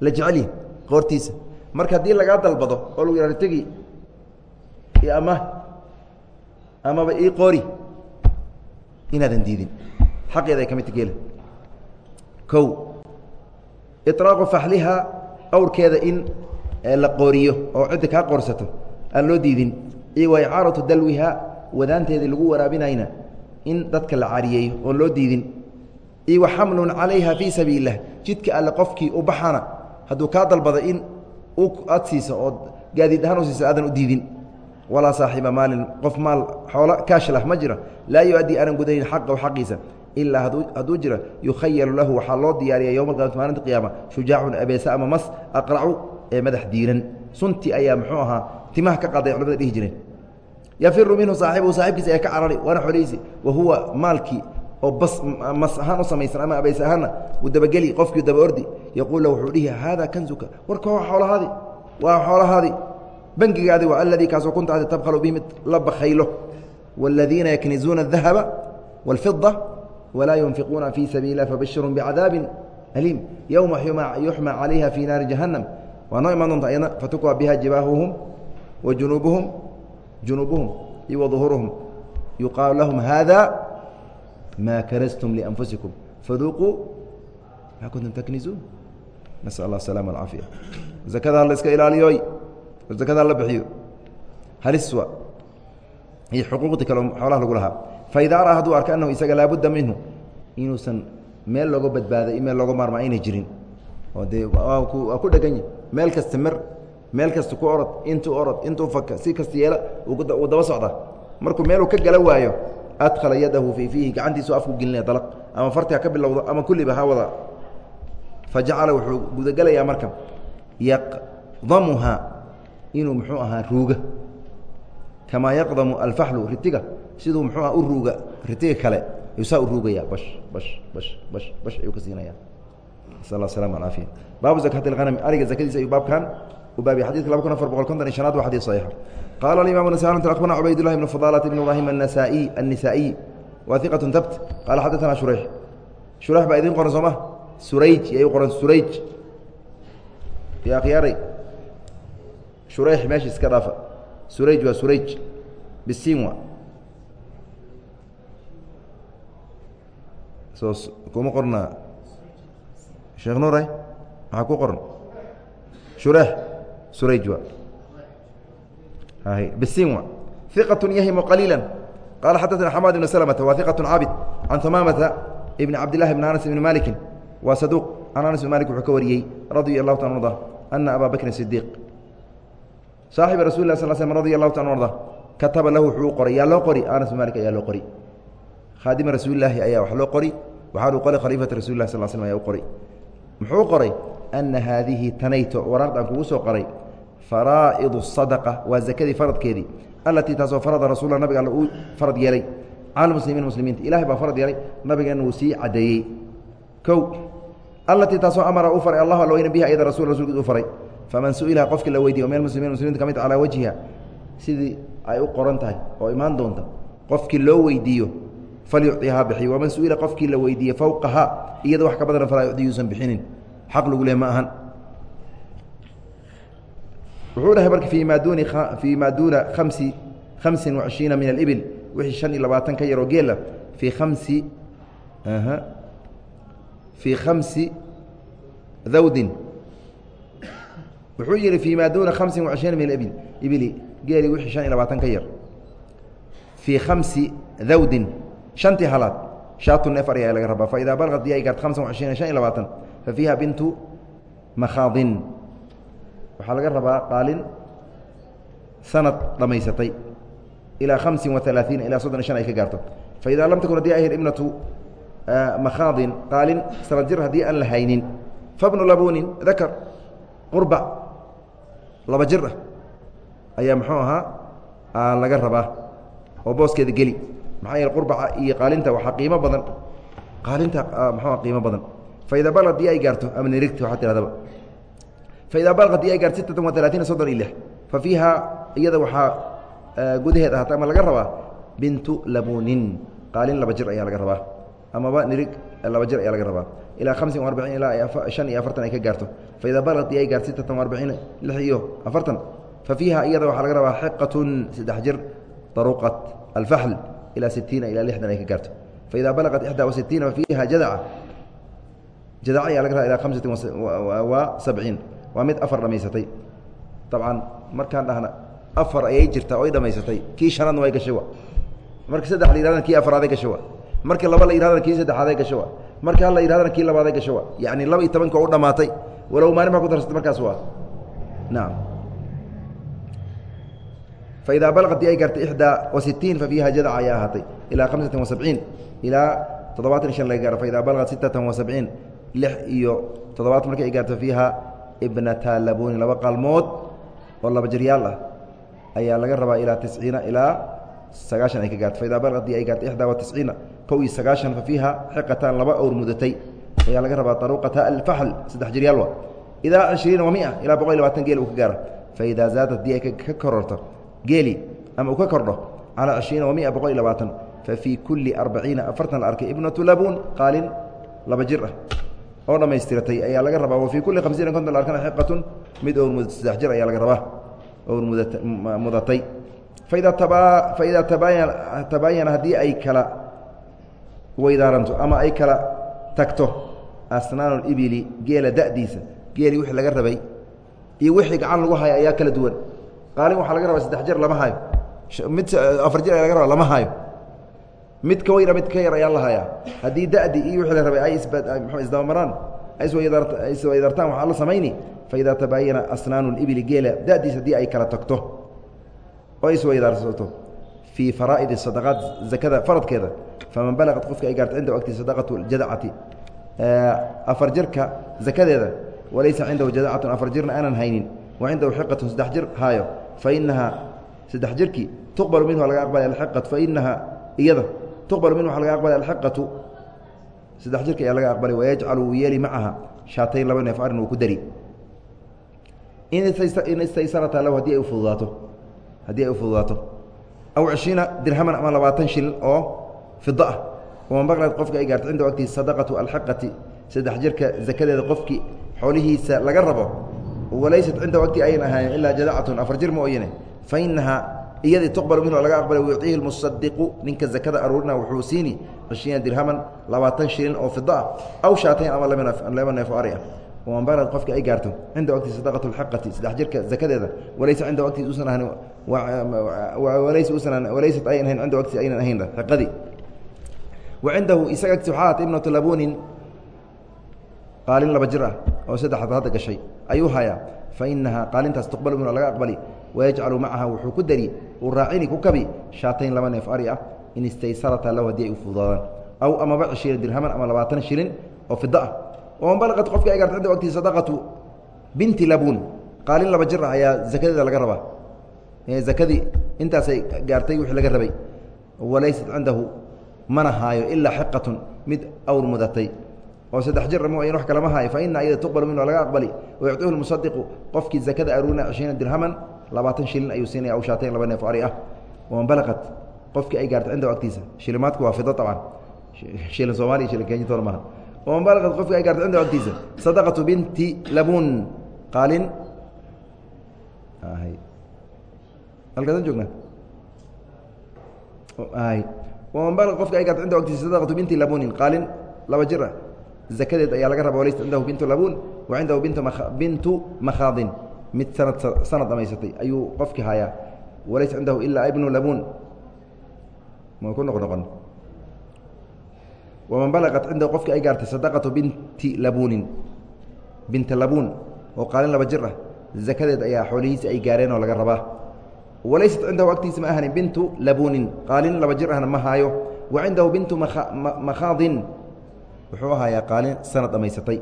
la jecelyi qoortiisa. Marka haddii lagaa dalbado oo lagu yaha ritigii ama amaba ii qoori. Inaadan diidin. Xaqeeda ay ka midta geela. O iطraaqu faxliha awrkeeda in la qooriyo oo cidda kaa qoorsato aan loo diidin. Iyo wa icaaratu dalwiha wadaanteedii lagu waraabinayna in dadka la cariyeeyo oon loo diidin. Iyo wa xamlun calayha fii sabiil اlah jidka alle qofkii u baxana hadduu kaa dalbado in aad siiso ood gaadiid ahaan u siiso aadan u diidin walaa saaxiba maalin. Qof maal xoolo kaashlah ma jira. Laa yu-addii aanan gudayn xaqahu xaqiisa. Ilaa hadduu jira yukhayalu lahu waxaa loo diyaariya yowma alqiyamati maalinta qiyaama. Shujaacun abeese ama mas aqracu ee madax diiran. Sunti ayaa muxuu ahaa timaha ka qaday culamada dhihi jireen yafiru minhu saaxibuhu saaxibkiisa ee ka carari waana xolihiisi wa huwa maalkii oo bas mas ahaan u samaysan ama abeys ahaanna uu dabageli qofkii daba ordi. Yaquul lahu wuxuu dhihi haada kanzuka. Warka xoolahaadi waa xoolahaadi bangigaadi waa aladii kaasoo kunta adi tabkhalu bihi mid la bakhaylo wاladiina yaknizuuna الdahaba wاlfida walaa yunfiquuna fii sabiili lah fabashirhum bicadaabi aliim yowma yuxma calayha fii naari jahannam waa noo imaan doonta ayadna fatukwa biha jibaahuhum wa junuubuhum junuubuhum iyo wa duhuuruhum yuqaalu lahum hada ma karastum lianfusikum faduuquu maa kuntum taknizuun nasal allah asalama alcaafiya zakada hala iska ilaaliyoy zakada hala bixiyo. Haliswa iyo xuquuqdii kale xoolaha lagu lahaa. Faidaa raa hadduu arka annahu isaga laabudda minhu inuusan meel looga badbaaday meel looga maarma aynay jirin. Oo dee waa ku dhegan yahi meel kasta mer meel kasta ku orod intuu orod intuu faka si kasta yeela uu daba socdaa. Markuu meeluu ka gala waayo adkhala yadahu fii fiihi gacantiisu afku gelinaya dalaq ama farti ha ka bilowdo ama kulliba ha wada. Fa jacala wuxuu gudagelayaa marka. Yaqdamuha inuu muxuu ahaa ruuga. Kamaa yaqdamu alfaxlu ritiga siduu muxuu aha u ruuga ritiga kale ayuu saa u ruugaya bash bash bash bash bash ayuu ka siinaya nasal aslama alcaafiya baabu zakati اlhanami ariga zakadiisa ayuu baabkan u baabiya xadidka laba kun afar boqol konton iyo shanaad waa xadid saxiixa qaala alimam nasai akbarna cubaydullahi bn fadaalata bn ibrahim anasai annisaa'iy wa iqat tabt qaala xadaثana shurayx shurayx baa idin qoran soo ma? Surayj yay u qoran surayj ya akhyaaray shurayx meesha iska dhaafa surayj waa surayj bisinwa soo kuma qorna sheekh nuure maxaa ku qoran shureex surayj waa bisinwa iqaة yahimu qaliila qaala xadaثna xamaad ibn slmta wa iqaة cabid can humaamata ibn cabdillahi bn anas ibni maliki waa saduuq can anas ibn malik wuxuu ka wariyey radia اlahu ta arda ana abaa bakrin sidiiq saaxiba rasul lah sl slm radi allahu ta arda kataba lahu wuxuu qoray yaa loo qori? Anas malik ayaa loo qori. Khaadima rasuulilaahi ayaa wax loo qori waxaanu qoray khaliifata rasul lah sal slm ayaa u qoray. Muxuu qoray ana haadihi tanayto waraaqdan kugu soo qoray faraa'idu sadaqa waa zakadii faradkeedii allatii taasoo farada rasulla nabiga alla uu farad yeelay cala muslimiin muslimiinta. Ilahay baa farad yeelay nabigeenna wuu sii caddeeyey. Kow allatii taasoo amara u faray allah alla weyna biha ayada rasul rasulkiis u faray faman su'ilaha qofkii la weydiye o meel muslimiin muslimiinta mid calaa wajhiha sidii ay u qoran tahay oo imaan doonta qofkii loo weydiiyo falyucihaa bixiy waman su'ila qofkii la weydiiye fowqaha iyada wax ka badana falaa yucdi yuusan bixinin. Xaq lagu leh ma ahan. Wuxuu dhahay marka fii ma duuni fii ma duuna khamsin وacishriina min alibil wixii شhan iyo labaatan ka yaroo geela fii khamsi fii khamsi dawdin wuxuu yihi fii maa duuna hamsin waishriina min abil ibili geeli wixii shan iyo labaatan ka yar. Fii khamsi dawdin shantii halaad shaatu neef arya laga rabaa. Faidaa balqad diya gart hamsan waishriina shan iyo labaatan fa fiiha bintu makhaadin. Waxaa laga rabaa qaalin sanad dhammaysatay ilaa hamsin wa alaaiina ilaa soddon iyo shan ay ka gaarto. Fa idaa lam takun haddii ay hir ibnatu makhaadin qaalin sanad jir haddii aan la haynin fabnu labunin dakar qurba laba jir ah ayaa muxuu ahaa laga rabaa oo booskeeda geli. Maxaa yeele qurbaca iyo qaalinta waxaa qiimo badan. Qaalinta muxuu qiimo badan. Faida balad dii ay gaarto ama nirigti waxaa tihahdaba faidaa balaqad dii ay gaarto sittatan wa talaatiina soddon iyo lix. Fa fiiha iyada waxaa gudaheed ahaata ama laga rabaa bintu labunin qaalin laba jir ayaa laga rabaa amaba nirig laba jir ayaa laga rabaa. Ilaa hamsin arbaciin ilaa shan iyo afartan ay ka gaarto. Faidaa balaqad dii ay gaarto sittatan arbaciin lix iyo afartan fa fiiha iyada waxaa laga rabaa xiqatun saddex jir daruqat alfaxl ilaa sitiina ilaa lixdan ay ka gaarto. Faidaa balaqat ixdaa wa sitiina jadaca jadaca ayaa laga rabaa ilaa hamsatin wa sabciin. Waa mid afar dhamaysatay. Dabcan markaan dhahna afar ayay jirtaa oy dhamaysatay. Kii shanaadna way gashay wa marka saddex la yihahdan kii afraaday gashay wa marka laba la yidhahdana kii saddexaaday gashay wa marka hal la yidhahdana kii labaaday gashay wa yacni laba iyo tobanka u dhamaatay. Walow maalin baa ku darsatay markaas waa. Nacam faidaa balaqat ay gaartay ixdaa wa sitiin fa fiiha jadaca ayaa ahaatay ilaa hamsatin wa sabciin ilaa toddobaatan shan laga gaaro faidaa balaqat sittatan wa sabciin lix iyo toddobaatan markay ay gaarto fiiha ibnata labuni laba qalmood oo laba jiryaal ah ayaa laga rabaa ilaa tisciina ilaa sagaashan ay ka gaarto faidaa balaqadii ay gaarto ixdaa wa tisciina kow iyo sagaashan fa fiiha xiqatan laba owr mudatay. Ayaa laga rabaa aruqata alfaxl saddex jiryaal wa idaa cishriina wa mia ilaa boqol iyo labaatan geel uu ka gaaro. Faidaa zaadat dii ay ka kororto geeli ama uu ka kordho calaa cishriina wa mia boqol iyo labaatan fa fii kulli arbaciina afartan la arkay ibnatu labuun qaalin laba jir ah. Oo dhamaystiratay ayaa laga rabaa wafii kulli hamsiina konton arkana xiqatun mid owr mud saddex jir ayaa laga rabaa owr mudat mudatay. Faidaa tabaaya tabaayana haddii ay kala weydaaranto ama ay kala tagto asnaanu libili geela da'diisa geeli wixii laga rabay iyo wixii gacan lagu hayo ayaa kala duwan. Qaalin waxaa laga rabaa saddex jir lama hayo. Mid afar jir ayaa laga rabaa lama hayo. Mid ka weyna mid ka yar ayaa la hayaa. Haddii da'di iyo wixii la rabay ay mxuu isdabamaraan ay isweydartaan waxaa la samayni. Faidaa tabaayana asnaanu libili geela da'diis haddii ay kala tagto oo isweydaarsato fii faraa'id sadaqaat zakada faradkeeda faman balaqat qofka ay gaarto cindahu agti sadaqatu jadacati afar jirka zakadeeda walaysa cindahu jadacatun afar jirna aanan haynin wa cindahu xiqatun saddex jir haayo fa saddex jirkii tuqbalu minhu laga aqbalay alxiqatu fa iyada tuqbal min waxa laga aqbalay alxiqatu saddex jirka ayaa laga aqbalay wayajcalu wuu yeeli macaha shaatayn laba neef arrin uu ku dari. In istaysarata lahu haddii ay ufududaato haddii ay ufududaato aw cishriina dirhaman ama labaatan shilin oo fida ah. Waman baqlad qofka ay gaarto cindahu agtiisa sadaqatu alxiqati saddex jirka zakadeeda qofkii xoolihiisa laga rabo. Walaysat cindahu agtii ayan ahayn ilaa jadacatun afar jir mooyane fa inahaa iyadii tuqbalu minhu laga aqbalay wayuciihi lmusadiqu ninka zakada aruurina wuxuu siini cishriina dirhaman labaatan shilin oo fida ah aw shaatayn ama laba neef oo ari ah. Waman balad qofka ay gaarto cindahu agtiisa sadaqatu lxiqati saddex jirka zakadeeda. Walaysa cindahu agtiis usan ahan walaysa usan walaysat ayan ahayn cindahu agtiis aynan ahayn xiqadii wa cindahu isaga agtiis waxaa ahaatay ibnatu labunin qaalin laba jir ah oo saddexaad hadda gashay ayuu hayaa fa inahaa qaalintaas tuqbalu minhu laga aqbali wayajcalu macaha wuxuu ku dari uu raacini ku kabi shaatayn laba neef ari ah in istaysarata lahu haddii ay u fududaadaan aw amaba cishriina dirhaman ama labaatan shilin oo fida ah waman balaqat qofka ay gaarto cindahu agtiisa sadaqatu binti labuun qaalin laba jir ah ayaa zakadeeda laga rabaa zakadii intaasay gaartay wixii laga rabay walaysat cindahu mana haayo ilaa xiqatun mid awr mudatay. Oo saddex jir mooyan wax kalama haayo. Fa ina ayada tuqbalu minhu laga aqbali. Wayucطihu lmusadiqu qofkii zakada aruurina cishriina dirhaman labaatan shilin ayuu siinaya aw shaatayn laba neef ari ah. Waman balaqat. Qofkii ay gaarto cindahu agtiisa shilimaadku waa fido abcan shilin soomaliya shilin kenyatoona maaha waman balaqat. Qofkii ay gaarto cindahu agtiisa sadaqatu binti labuun qaalin. Halkaasaan joognaa waman qofkii ay gaarto cindahu agtiisa sadaqatu binti labuunin qaalin laba jir ah zakadeed ayaa laga raba walaysa cindahu bintu labuun wa cindahu bintu makhaadin. Mid sanad sanad dhamaysatay ayuu qofkii hayaa. Walaysa cindahu ilaa ibnu labuun ma ku noq noqon. Waman balaqat cindahu qofkii ay gaartay sadaqatu binti labuunin binta labuun oo qaalin laba jir ah zakadeed ayaa xoolihiisa ay gaareen oo laga rabaa walaysat cindahu agtiisa ma ahani bintu labuunin. Qaalin laba jir ahna ma haayo. Wa cindahu bintu makhaadin. Wuxuu ahayaa qaalin sanad dhamaysatay.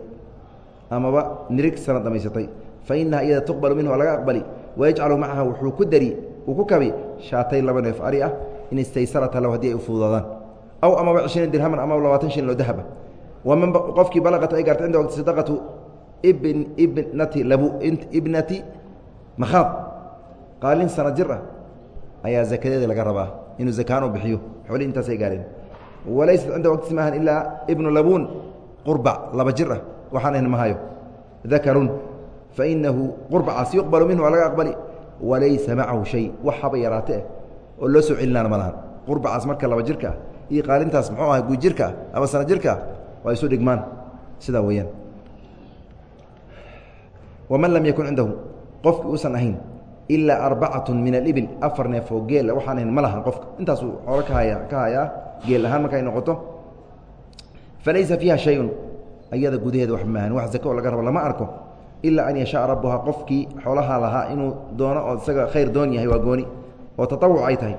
Amaba nirig sanad dhamaysatay. Fa iyada tuqbalu minhu laga aqbali. Wayajcalu macaha wuxuu ku dari uu ku kabi shaatayn laba neef ari ah in istaysarata lahu haddii ay u fududaadaan. Aw amaba cishriina dirhaman ama labaatan shilin oo dahaba waman qofkii balaqat ay gaartay cinda waqti sadaqatu ibn ibnati labu ibnati makhaad qaalin sana jir ah ayaa zakadeeda laga rabaa inuu zakaan u bixiyo. Xooli intaasay gaareen walaysat cinda waqti maahan ilaa ibnu labuun. Qurbac laba jir ah waxaan ahayn ma hayo. Dakarun fainahu qurbacaas yuqbalu minhu waa laga aqbali. Walaysa macahu shay. Wax haba yaraate ah oo loo soo celinaana ma lahan. Qurbacaas marka laba jirka ah iyo qaalintaas muxuu aha guud jirka ah ama sana jirka ah waa isu dhigmaan. Sidaa weeyaan. Waman lam yakun cindahu. Qofki uusan ahayn ilaa arbacatu min alibil. Afar neef oo geel waxaan ahayn ma lahan qofka. Intaasuu xoolo ka haya ka hayaa geel ahaan markay noqoto. Falaysa fiiha shayun. Ayada gudaheeda wax maahan wax zako oo laga rabo lama arko. Ilaa an yashaaa rabbuhaa qofkii xoolaha lahaa inuu doono oo isaga khayr doon yahay waa gooni. Oo tatawuc ay tahay.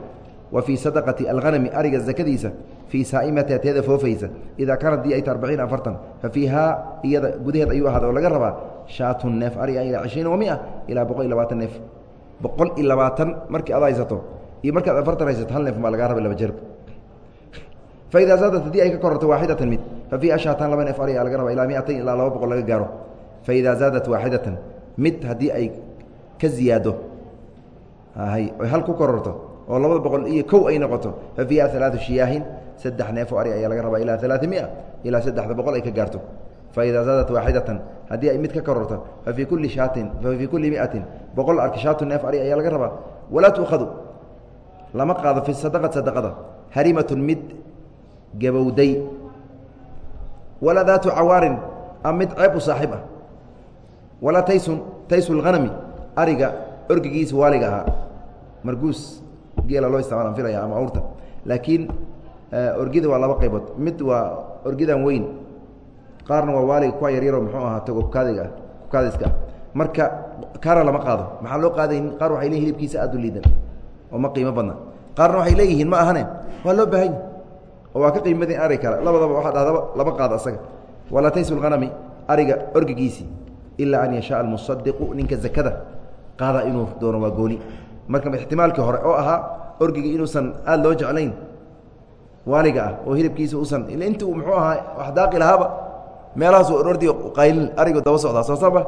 Wa fii sadaqati alhanami ariga zakadiisa fii saa'imatiha teeda foofaysa. Idaa kaanat dii ay ta arbaciin afartan. Fa fiihaa iyada gudaheed ayuu ahaada oo laga rabaa shaatun neef ari ah ilaa cishriina wa mia ilaa boqol iyo labaatan neef boqol iyo labaatan markii ad haysato iyo markaad afartan haysato hal neef baa lagaa raba laba jeer. Faidaa zaadat haddii ay ka kororto waaxidatan mid fa shaatan laba neef ari laga raba ilaa miatayn ilaa laba boqol laga gaaro. Faidaa zaadat waaxidatan mid haddii ay ka ziyaado hay hal ku kororto oo labada boqol iyo kow ay noqoto fa alaau shiyaahin saddex neefo ari ayaa laga rabaa ilaa alaai mia ilaa saddexda boqol ay ka gaarto faidaa zaadat waaxidatan haddii ay mid ka kororto fa kulli shaatin fa fii kulli miatin boqol arki shaatu neef ari ayaa laga rabaa walaa tuukhadu lama qaado fi sadaqat sadaqada harimatun mid gabowday walaa daatu cawaarin a mid ceeb u ah walaa taysun taysu lhanami ariga orgigiisa waaliga ahaa marguus geela loo isticmaala filaya ama awrta laakiin orgida waa laba qaybood mid waa orgidan weyn qaarna waa waaliga kuwa yaryaro muxuu ahaa tago kukaadiga ah kukaadiska ah marka kaana lama qaado. Maxaa loo qaadayn qaar waxay leeyihiin hilibkiisa aad u liidan oo ma qiimo badna. Qaarna waxay leeyihiin ma ahane waa loo baahan yahy oo waa ka qiimo badan ari kale. Labadaba waxaa dhahdaba lama qaado asaga. Walaa taysu lhanami ariga orgigiisii ilaa an yashaaa almusadiqu ninka zakada qaada inuu doono waa gooni. Marka ixtimaalkii hore oo ahaa orgiga inuusan aada loo jeclayn waaliga ah oo hilibkiisa usan inti uu muxuu ahaa wax daaqi lahaaba meelahaas orordi qaylin arigu daba socdaa soo saba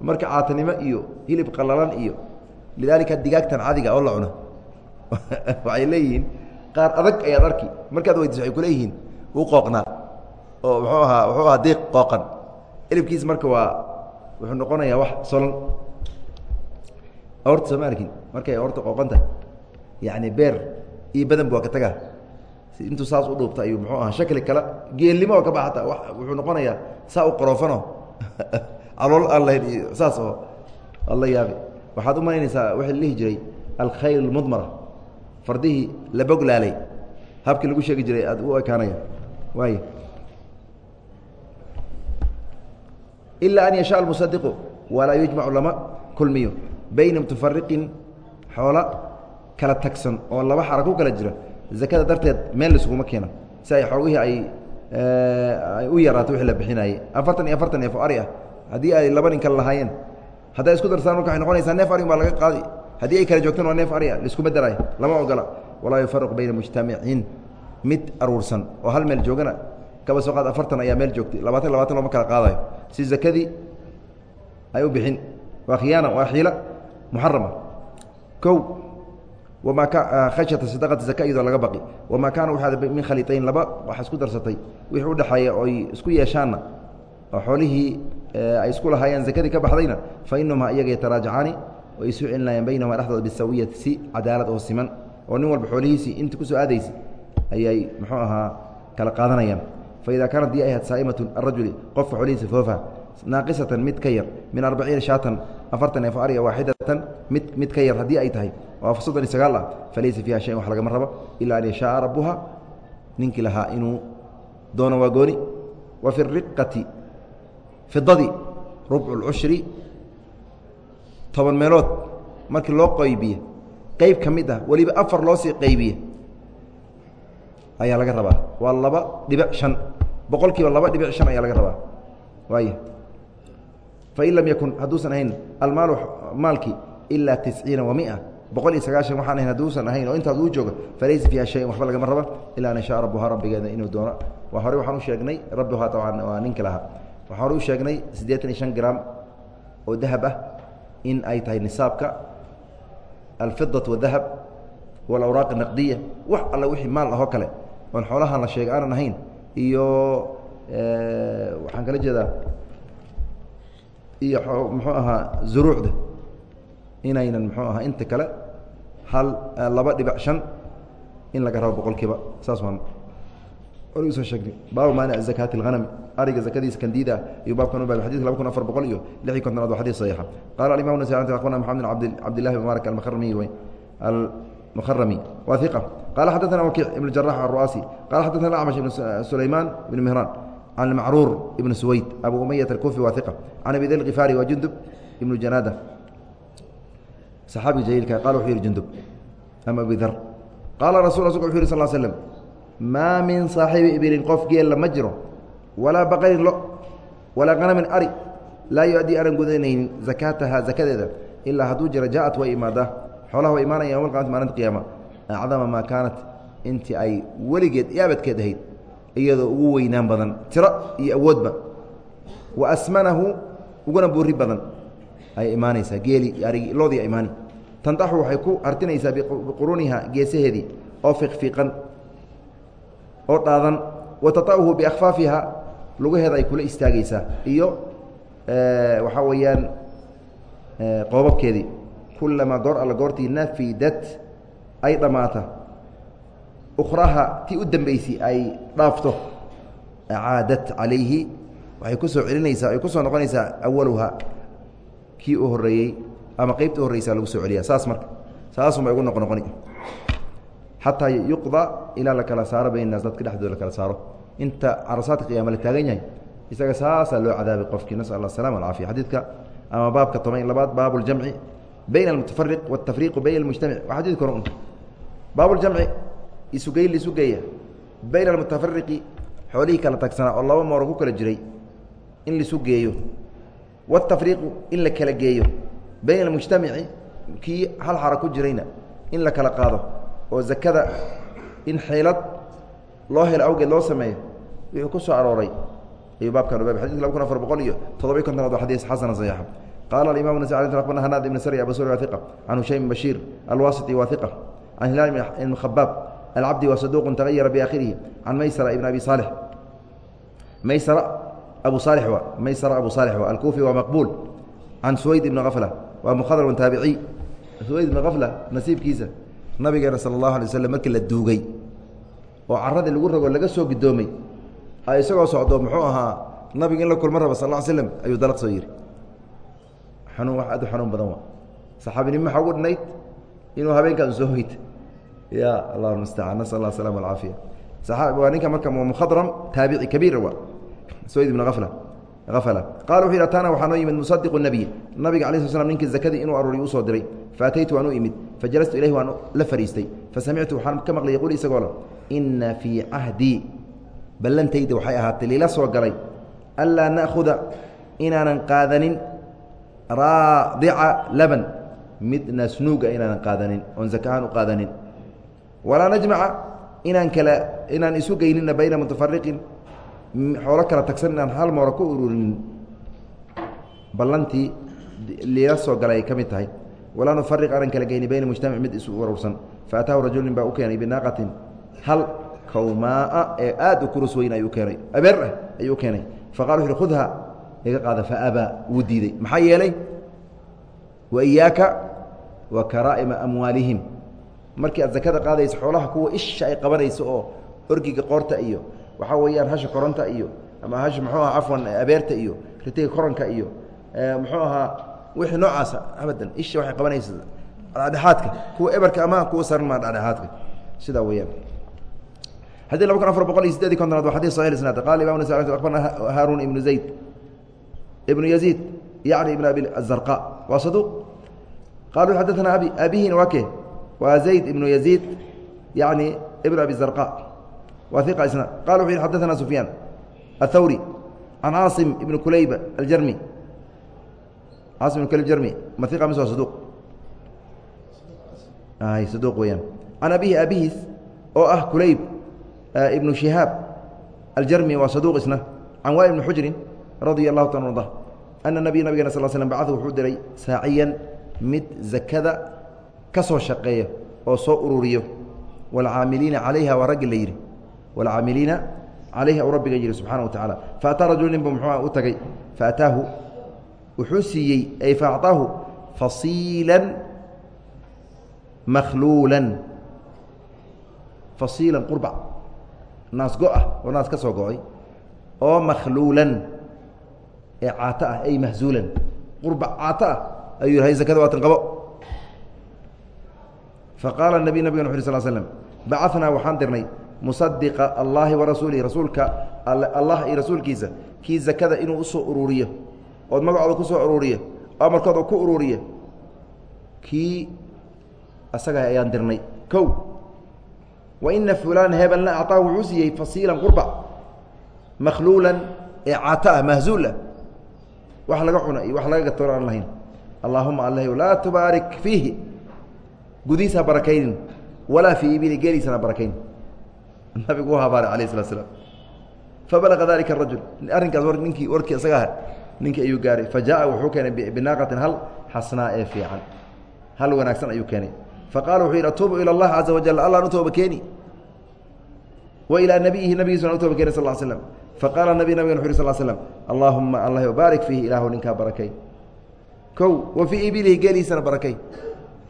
marka caatanimo iyo hilib qalalan iyo lidaalika digaagtan cadiga oo la cuno. (laughs) Waxay leeyihiin qaar adag ayaad arki markaad weydiso waxay kuleeyihiin wuu qooqnaa. Oo muxuu ahaa wuxuu ahaa diiq qooqan. Hilibkiisa marka waa wuxuu noqonayaa wax solon awrta soo ma arkin markay awrta qooqanta yacni beer iyo badan bu waa ka tagaa intuu saas u dhuubta ayuu muxuu ahaa shakli kale. Geelnimo ka bax ataa wuxuu noqonayaa saa u qoroofano. (laughs) Calool aan lahayn iyo saas oo alla yaabi. Waxaad u malaynaysaa waxaa la dhihi jiray alkhayl almudmara fardihii la boglaalay habkii lagu sheegi jiray aad u ekaanaya waay ilaa an yashaa almusadiqu walaa yujmacu lama kulmiyo. Bayna mutafariqin xoola kala tagsan oo laba xara ku kala jira zakada darteed meel laisuguma keeno. Si ay xoogihii ay ay u yaraato wixii la bixinaayey afartan iyo afartan neef oo ari ah. Haddii ay laba nin kale lahaayeen. Hadday isku darsaan marka waxay noqonaysaa neef ari baa laga qaadi. Haddii ay kala joogtaan waa neef ari ah laiskuma daraayo lama ogola. Walaa yufaraqu bayna mujtamiciin mid aruursan oo hal meel joogana kaba soo qaad afartan ayaa meel joogtay labaatan labaatan looma kala qaadayo. Si zakadii ay u bixin. Waa khiyaana waa xiila muxarama kow wamaa ka khashyata sadaqati zaka iyadoo laga baqi wamaa kaana waxaa min khaliitayn laba wax isku darsatay wixii u dhexeeya oy isku yeeshaanna oo xoolihii ay isku lahaayeen zakadii ka baxdayna fa inahumaa iyaga yataraajacaani way isu celinayaan baynahuma dhexdooda bisawiyati si cadaalad oo siman oo nin walba xoolihiisii inta ku soo aadaysa ayay muxuu ahaa kala qaadanayaan faida kaanat dii ay ahayd saa'imatu arajuli qofka xoolihiisa foofa naaqisatan mid ka yar min arbaciina shaatan afartan neef ariya waaxidatan mid mid ka yar haddii ay tahay oo soddon iyo sagaal ah falaysa fiiha shayan wax lagama rabo. Ilaa an yashaaa rabbuha. Ninkii lahaa inuu doono waa gooni. Wa fi riqati fidadii rubcu lcushri toban meelood. Markii loo qaybiye qeyb ka mid ah weliba afar loo sii qaybiye ayaa laga rabaa. Waa laba dhibic shan. Boqol laba dhibic shan ayaa laga rabaa. Waay fain lam yakun hadduusan ahayn almaalu maalkii ilaa tisciina wa mia boqol iyo sagaashan waxaan ahayn hadduusan ahayn oo intaas uu jooga falaysa fiiha shayan waxba lagama raba ilaa an yashaa rabbuhaa rabbigeeda inuu doono. Waa hore waxaan u sheegnay rabbuhaa tabcan waa ninka lahaa. Waxaan hore u sheegnay siddeetan iyo shan gram oo dahab ah in ay tahay nisaabka alfidat wadahab walawraaq naqdiya wax alla wixii maal ahoo kale oon xoolahan la sheegay aanan ahayn iyo waxaan kala jeedaa iyo muxuu ahaa zuruucda inaynan muxuu ahaa inta kale hal laba dhibac shan in laga rabo boqol kiiba saas waan hore usoo sheegnay baabu maanic zakaati اlhanami ariga zakadiisa kandiida iyo baabkan u baabay xadidka laba kun afar boqol iyo lix iyo kontonaad waa xadis saxiixa qala alimam nasai akhbarna maxamed bin abd cabdillahi mubaarak almakrami wey almukharami wa hiqa qala xadaثana wakiic ibn jarax aلru'aasi qala xadaثana acmash ibn sulayman ibn mihraan can macruur ibn suwayd abu umayat alkufi wa hiqa can abi der kifaari saxaabiga jaliilka qala wuxuu yihi jundub ama abi dar. Qaala rasul rasulka wuxu yih sal slm maa min saaxibi ibilin qof geella ma jiro walaa baqarin lo walaa qanamin ari laa yu-addii aanan gudanaynin zakaataha zakadeeda ilaa hadduu jiro jaaءat way imaadaa xoolaha way imaanaya yowma alqiyamati maalinta qiyaama. Acdama maa kaanat intii ay weligeed iyo abadkeed ahayd iyadoo ugu weynaan badan tiro iyo awoodba. Wa asmanahu uguna buuri badan ay imaanaysaa geeli arigi loodii a imaani. Tandaxu waxay ku hartinaysaa biquruniha geesaheedii oo fiqfiiqan oo dhaadan wa tata'uhu biakhfaafiha lugaheeda ay kula istaagaysaa iyo waxaa weeyaan qoobabkeedii kulamaa goor alla goortii nafidat ay dhammaata ukraha tii u dambeysay ay dhaafto acaadat calayhi waxay ku soo celinaysaa ay ku soo noqonaysaa awaluha kii u horeeyey ama qeybta u horreysaa lagu soo celiya saas marka saasuma ugu noqo noqoni. Xataa yuqda ilaa la kala saaro bayn naas dadka dhexdooda la kala saaro. Inta carasaadka qiyaama la taagan yahay isaga saasaa loo cadaabay qofkii nasal alla asalama alcaafiya xadiidka ama baabka toban iyo labaad baabu ljamci bayna almutafariq waatafriiqu bayna almujtamic. Waa xadidka hore un baabuljamci isugeyn la isu geeya. Bayna almutafariqi xoolihii kala tagsanaa oo laba mooro ku kala jiray in laisu geeyo waatafriiqu in la kala geeyo bayna almujtamici kii hal xara ku jirayna in la kala qaado oo zakada in xeelad loo helo awgeed loo sameeyo wuxuu ku soo arooray ayuu baabkan ubaabay xadidka laba kun afar boqol iyo toddoba iyo kontonaad waa xadiis xasana saxiixa qaala alimam nasa alي akhbarna hanaad ibn sari abu sur wa hiqa can hushaym bashiir alwasiti wa hiqa can hilaal ibn khabaab alcabdi wa saduuq tagayara biakhirihi can maysara ibn abi saalix maysara abu saalix wa maysara abu saalix wa alkuufi waa maqbuul can suwayd ibn kafla waa mukhadrun taabiciy suwayd ibn kafla nasiibkiisa nabigeena sala allahu alay waslm markii la duugay oo caradii lagu rogo laga soo gidoomay a isagoo socdo muxuu ahaa nabiga in la kulmo raba sal l slm ayuu dalaq soo yihi xanuun wax aad u xanuun badan wa. Saxaabinimo maxaa ugu dhinayd inuu habeenkan soo hoyt. Ya allah mustacaan nasal allah asalama alcaafiya waa ninka marka mukhadram taabici kabiira wa swayd ibn qala wuxu yhi ataana waxaa noo yimid musadiqu nabiy nabiga alay sl slam ninkii zakadii inuu aruuriy u soo diray faataytu waan u imid fajalastu ilayhi waan la fariistay fasamictu waxaan ka maqlay yquul isagoo le ina fii cahdii ballantayda waxay ahaatay lila soo galay anlaa na'khuda inaanan qaadanin raadica laban mid naasnuuga inaanan qaadanin oon zakahaan u qaadanin walaa najmaca inaan kala inaan isu geynina bayna mutafariqin xoolo kala tagsan inaan hal moora ku ururinin ballantii lila soo galay ay ka mid tahay. Walaa nufariq aanan kala geyni bayna mujtamac mid isu urursan faataahu rajulin baa u keenay binaaqatin hal kawmaaa ee aad u kurus weyn ayuu keenay. Abeer ah ayuu keenay. Faqala wuxu uhi iga qaada. Faabaa wuu diiday. Maxaa yeelay? Wa iyaaka wa karaa'ima amwaalihim. Markii aad zakada qaadayso xoolaha kuwa isha ay qabanayso oo orgiga qoorta iyo waxaa weeyaan hasha koronta iyo ama hasha muxuu aha cafwan abeerta iyo ritiga koranka iyo muxuu ahaa wixii noocaasa abadan isha waxay qabanaysa dhexdhexaadka kuwa eberka ama kuwa saran maa dhexdhexaadka sidaa weyaan haddii laba kun afar boqol iyo sideedi kontonaad wa xadii saxi isnaad qala imam abarna haarun ibnu zayd. Ibnu yaziid yacni ibn abi azarqa waa saduuq qalu xadaana abi abihiina waa ke waa zayd ibnu yaziid yacni ibn abi zarqa waa ثiqa isnaad qala wuxu yihi xadaثna سفyاn الthawrي عan cاaصم iبن kulayb الjarmi cاaصم iبن kulayb jarmi ma ثiqa mis waa صaduq saduuq weyaan can abihi abihiis oo ah kulayb ibnu shihaab aljarmi waa saduuq isna can wail ibni xujrin radia allahu ta arda ana nabiy nabigena sal slm bacadu wuxuu diray saaciyan mid zakada ka soo shaqeeya oo soo ururiyo waalcaamiliina calayha waa raggi la yidhi waalcaamiliina calayha u rabbiga yidhi subxana wa tacaala faataa rajul ninbu muxuu u tagay faataahu wuxuu siiyey ay faacطaahu fasiila makhluulan fasiilan qurbac naas go ah oo naas ka soo go'ay oo makhluulan ee caato ah ay mahzuulan qurbac caato ah ayuu yahay zakada waatan qabo faqaala nabiy nabigana wuxu uri sl slm bacanaa waxaan dirnay musadiqa allaahi wa rasuulihi rasuulka allah iyo rasuulkiisa kii zakada inuu u soo ururiyo ood magacooda ku soo ururiya amarkooda ku ururiya kii asaga ayaan dirnay. Kow wa ina fulaan hebelna acطaa wuxuu siiyey fasiilan qurba makhluulan ee caato ah mahzuul ah wax laga cuna iyo wax laga gatoon aan lahayn. Allaahuma alla laa tubaarik fiihi. Gudihiisa barakaynin walaa fii ibili geeliisana barakayn nabigu u habaaray alayh salaa slam fabalaga dalika arajul arrinkaas war ninkii warkii isaga ah ninkii ayuu gaaray. Fa wuxuu keenay binaaqatin hal xasnaa ee fiican. Hal wanaagsan ayuu keenay. Faqala wuxuu yidhi atuubu ila allah caza wajal allan u tooba keeni. Wa ilaa nabiyihi nabigiisuna u tooba keeni sal l slam faqaala nabi nabigana wuxu yh sal slam allaahuma allah baarik fiihi ilaahu ninkaa barakay. Kow wa fii ibilihi geeliisana barakay.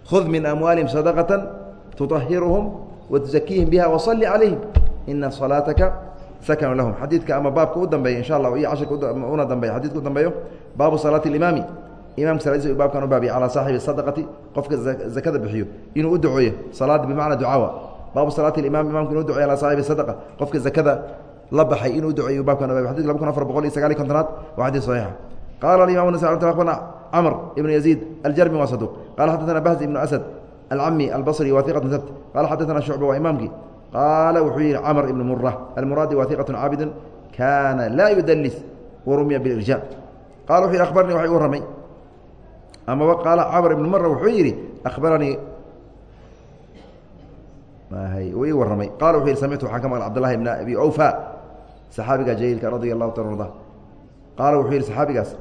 Khud min amwaalihim sadaqatan tuطahiruhum watuzakiihim biha waصali calayhim ina salaataka sakanu lahum xadiidka ama baabka u dambeeya insha allah iyo cashirka una dambeya xadidka u dambeeyo baabu salaati اlimaami imamka salaadiisa baabkan u baabiya calaa saaxibi sadaqati qofka zakada bixiyo inuu u duceeyo salaada bimacna ducaawa baabu salaati imam imamka inuu duceeyo alaa saaxibi sadaqa qofka zakada la baxay inuu duceeyo baabkan u babiy xadidka laba kun afar boqol iyo sagaaliy kontonaad waa xadis saxiixa qaala alimam nas akhbarna camr ibn yaziid aljarmi waa saduq qala xaddaثana bahz ibnu asad alcami albصri wa iqat habt qala xadaثana shucba waa imaamkii qaala wuxuu yihi camr ibn mura almuraadi wa iqaة caabidun kaana laa yudalis warumiya biirja qala wuxu yhi abarnii waxa i warramay amaba qaala camr ibn mura wuxuu yidhi abaranii uu ii warramay qala wuxu yihi samictu waxaan ka maql cbdاllahi bn abi awfa saxaabiga jaliilka radia allahu taala arda qaala wuxuu yihi saxaabigaas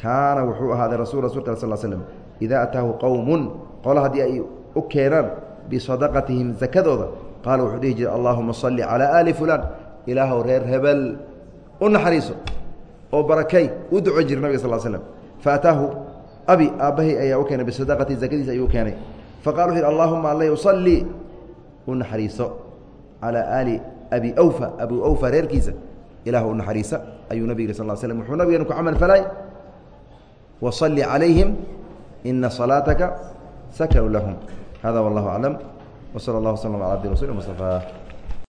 kaana wuxuu ahaaday rasul rasulka sal slm idaa ataahu qowmun qolo haddii ay u keenaan bisadaqatihim zakadooda. Qaala wuxuu dhihi jiray allahuma salli calaa aali fulaan. Ilaahow reer hebel u naxariiso oo barakay u duco jira nabiga sal slm faataahu abi aabbahay ayaa u keenay bisadaqati zakadiisa ayuu keenay. Faqala wuxu yhi allahuma alla usalli. U naxariiso calaa aali abi awfa abu awfa reerkiisa. Ilaah u naxariisa ayuu nabig yiri sal slm wuxuu nabigeena ku camal falay? Wasalli calayhim ina salaataka sakanu lahum hada wallahu aclam wsala allah wslm ala abdi rasul mustafa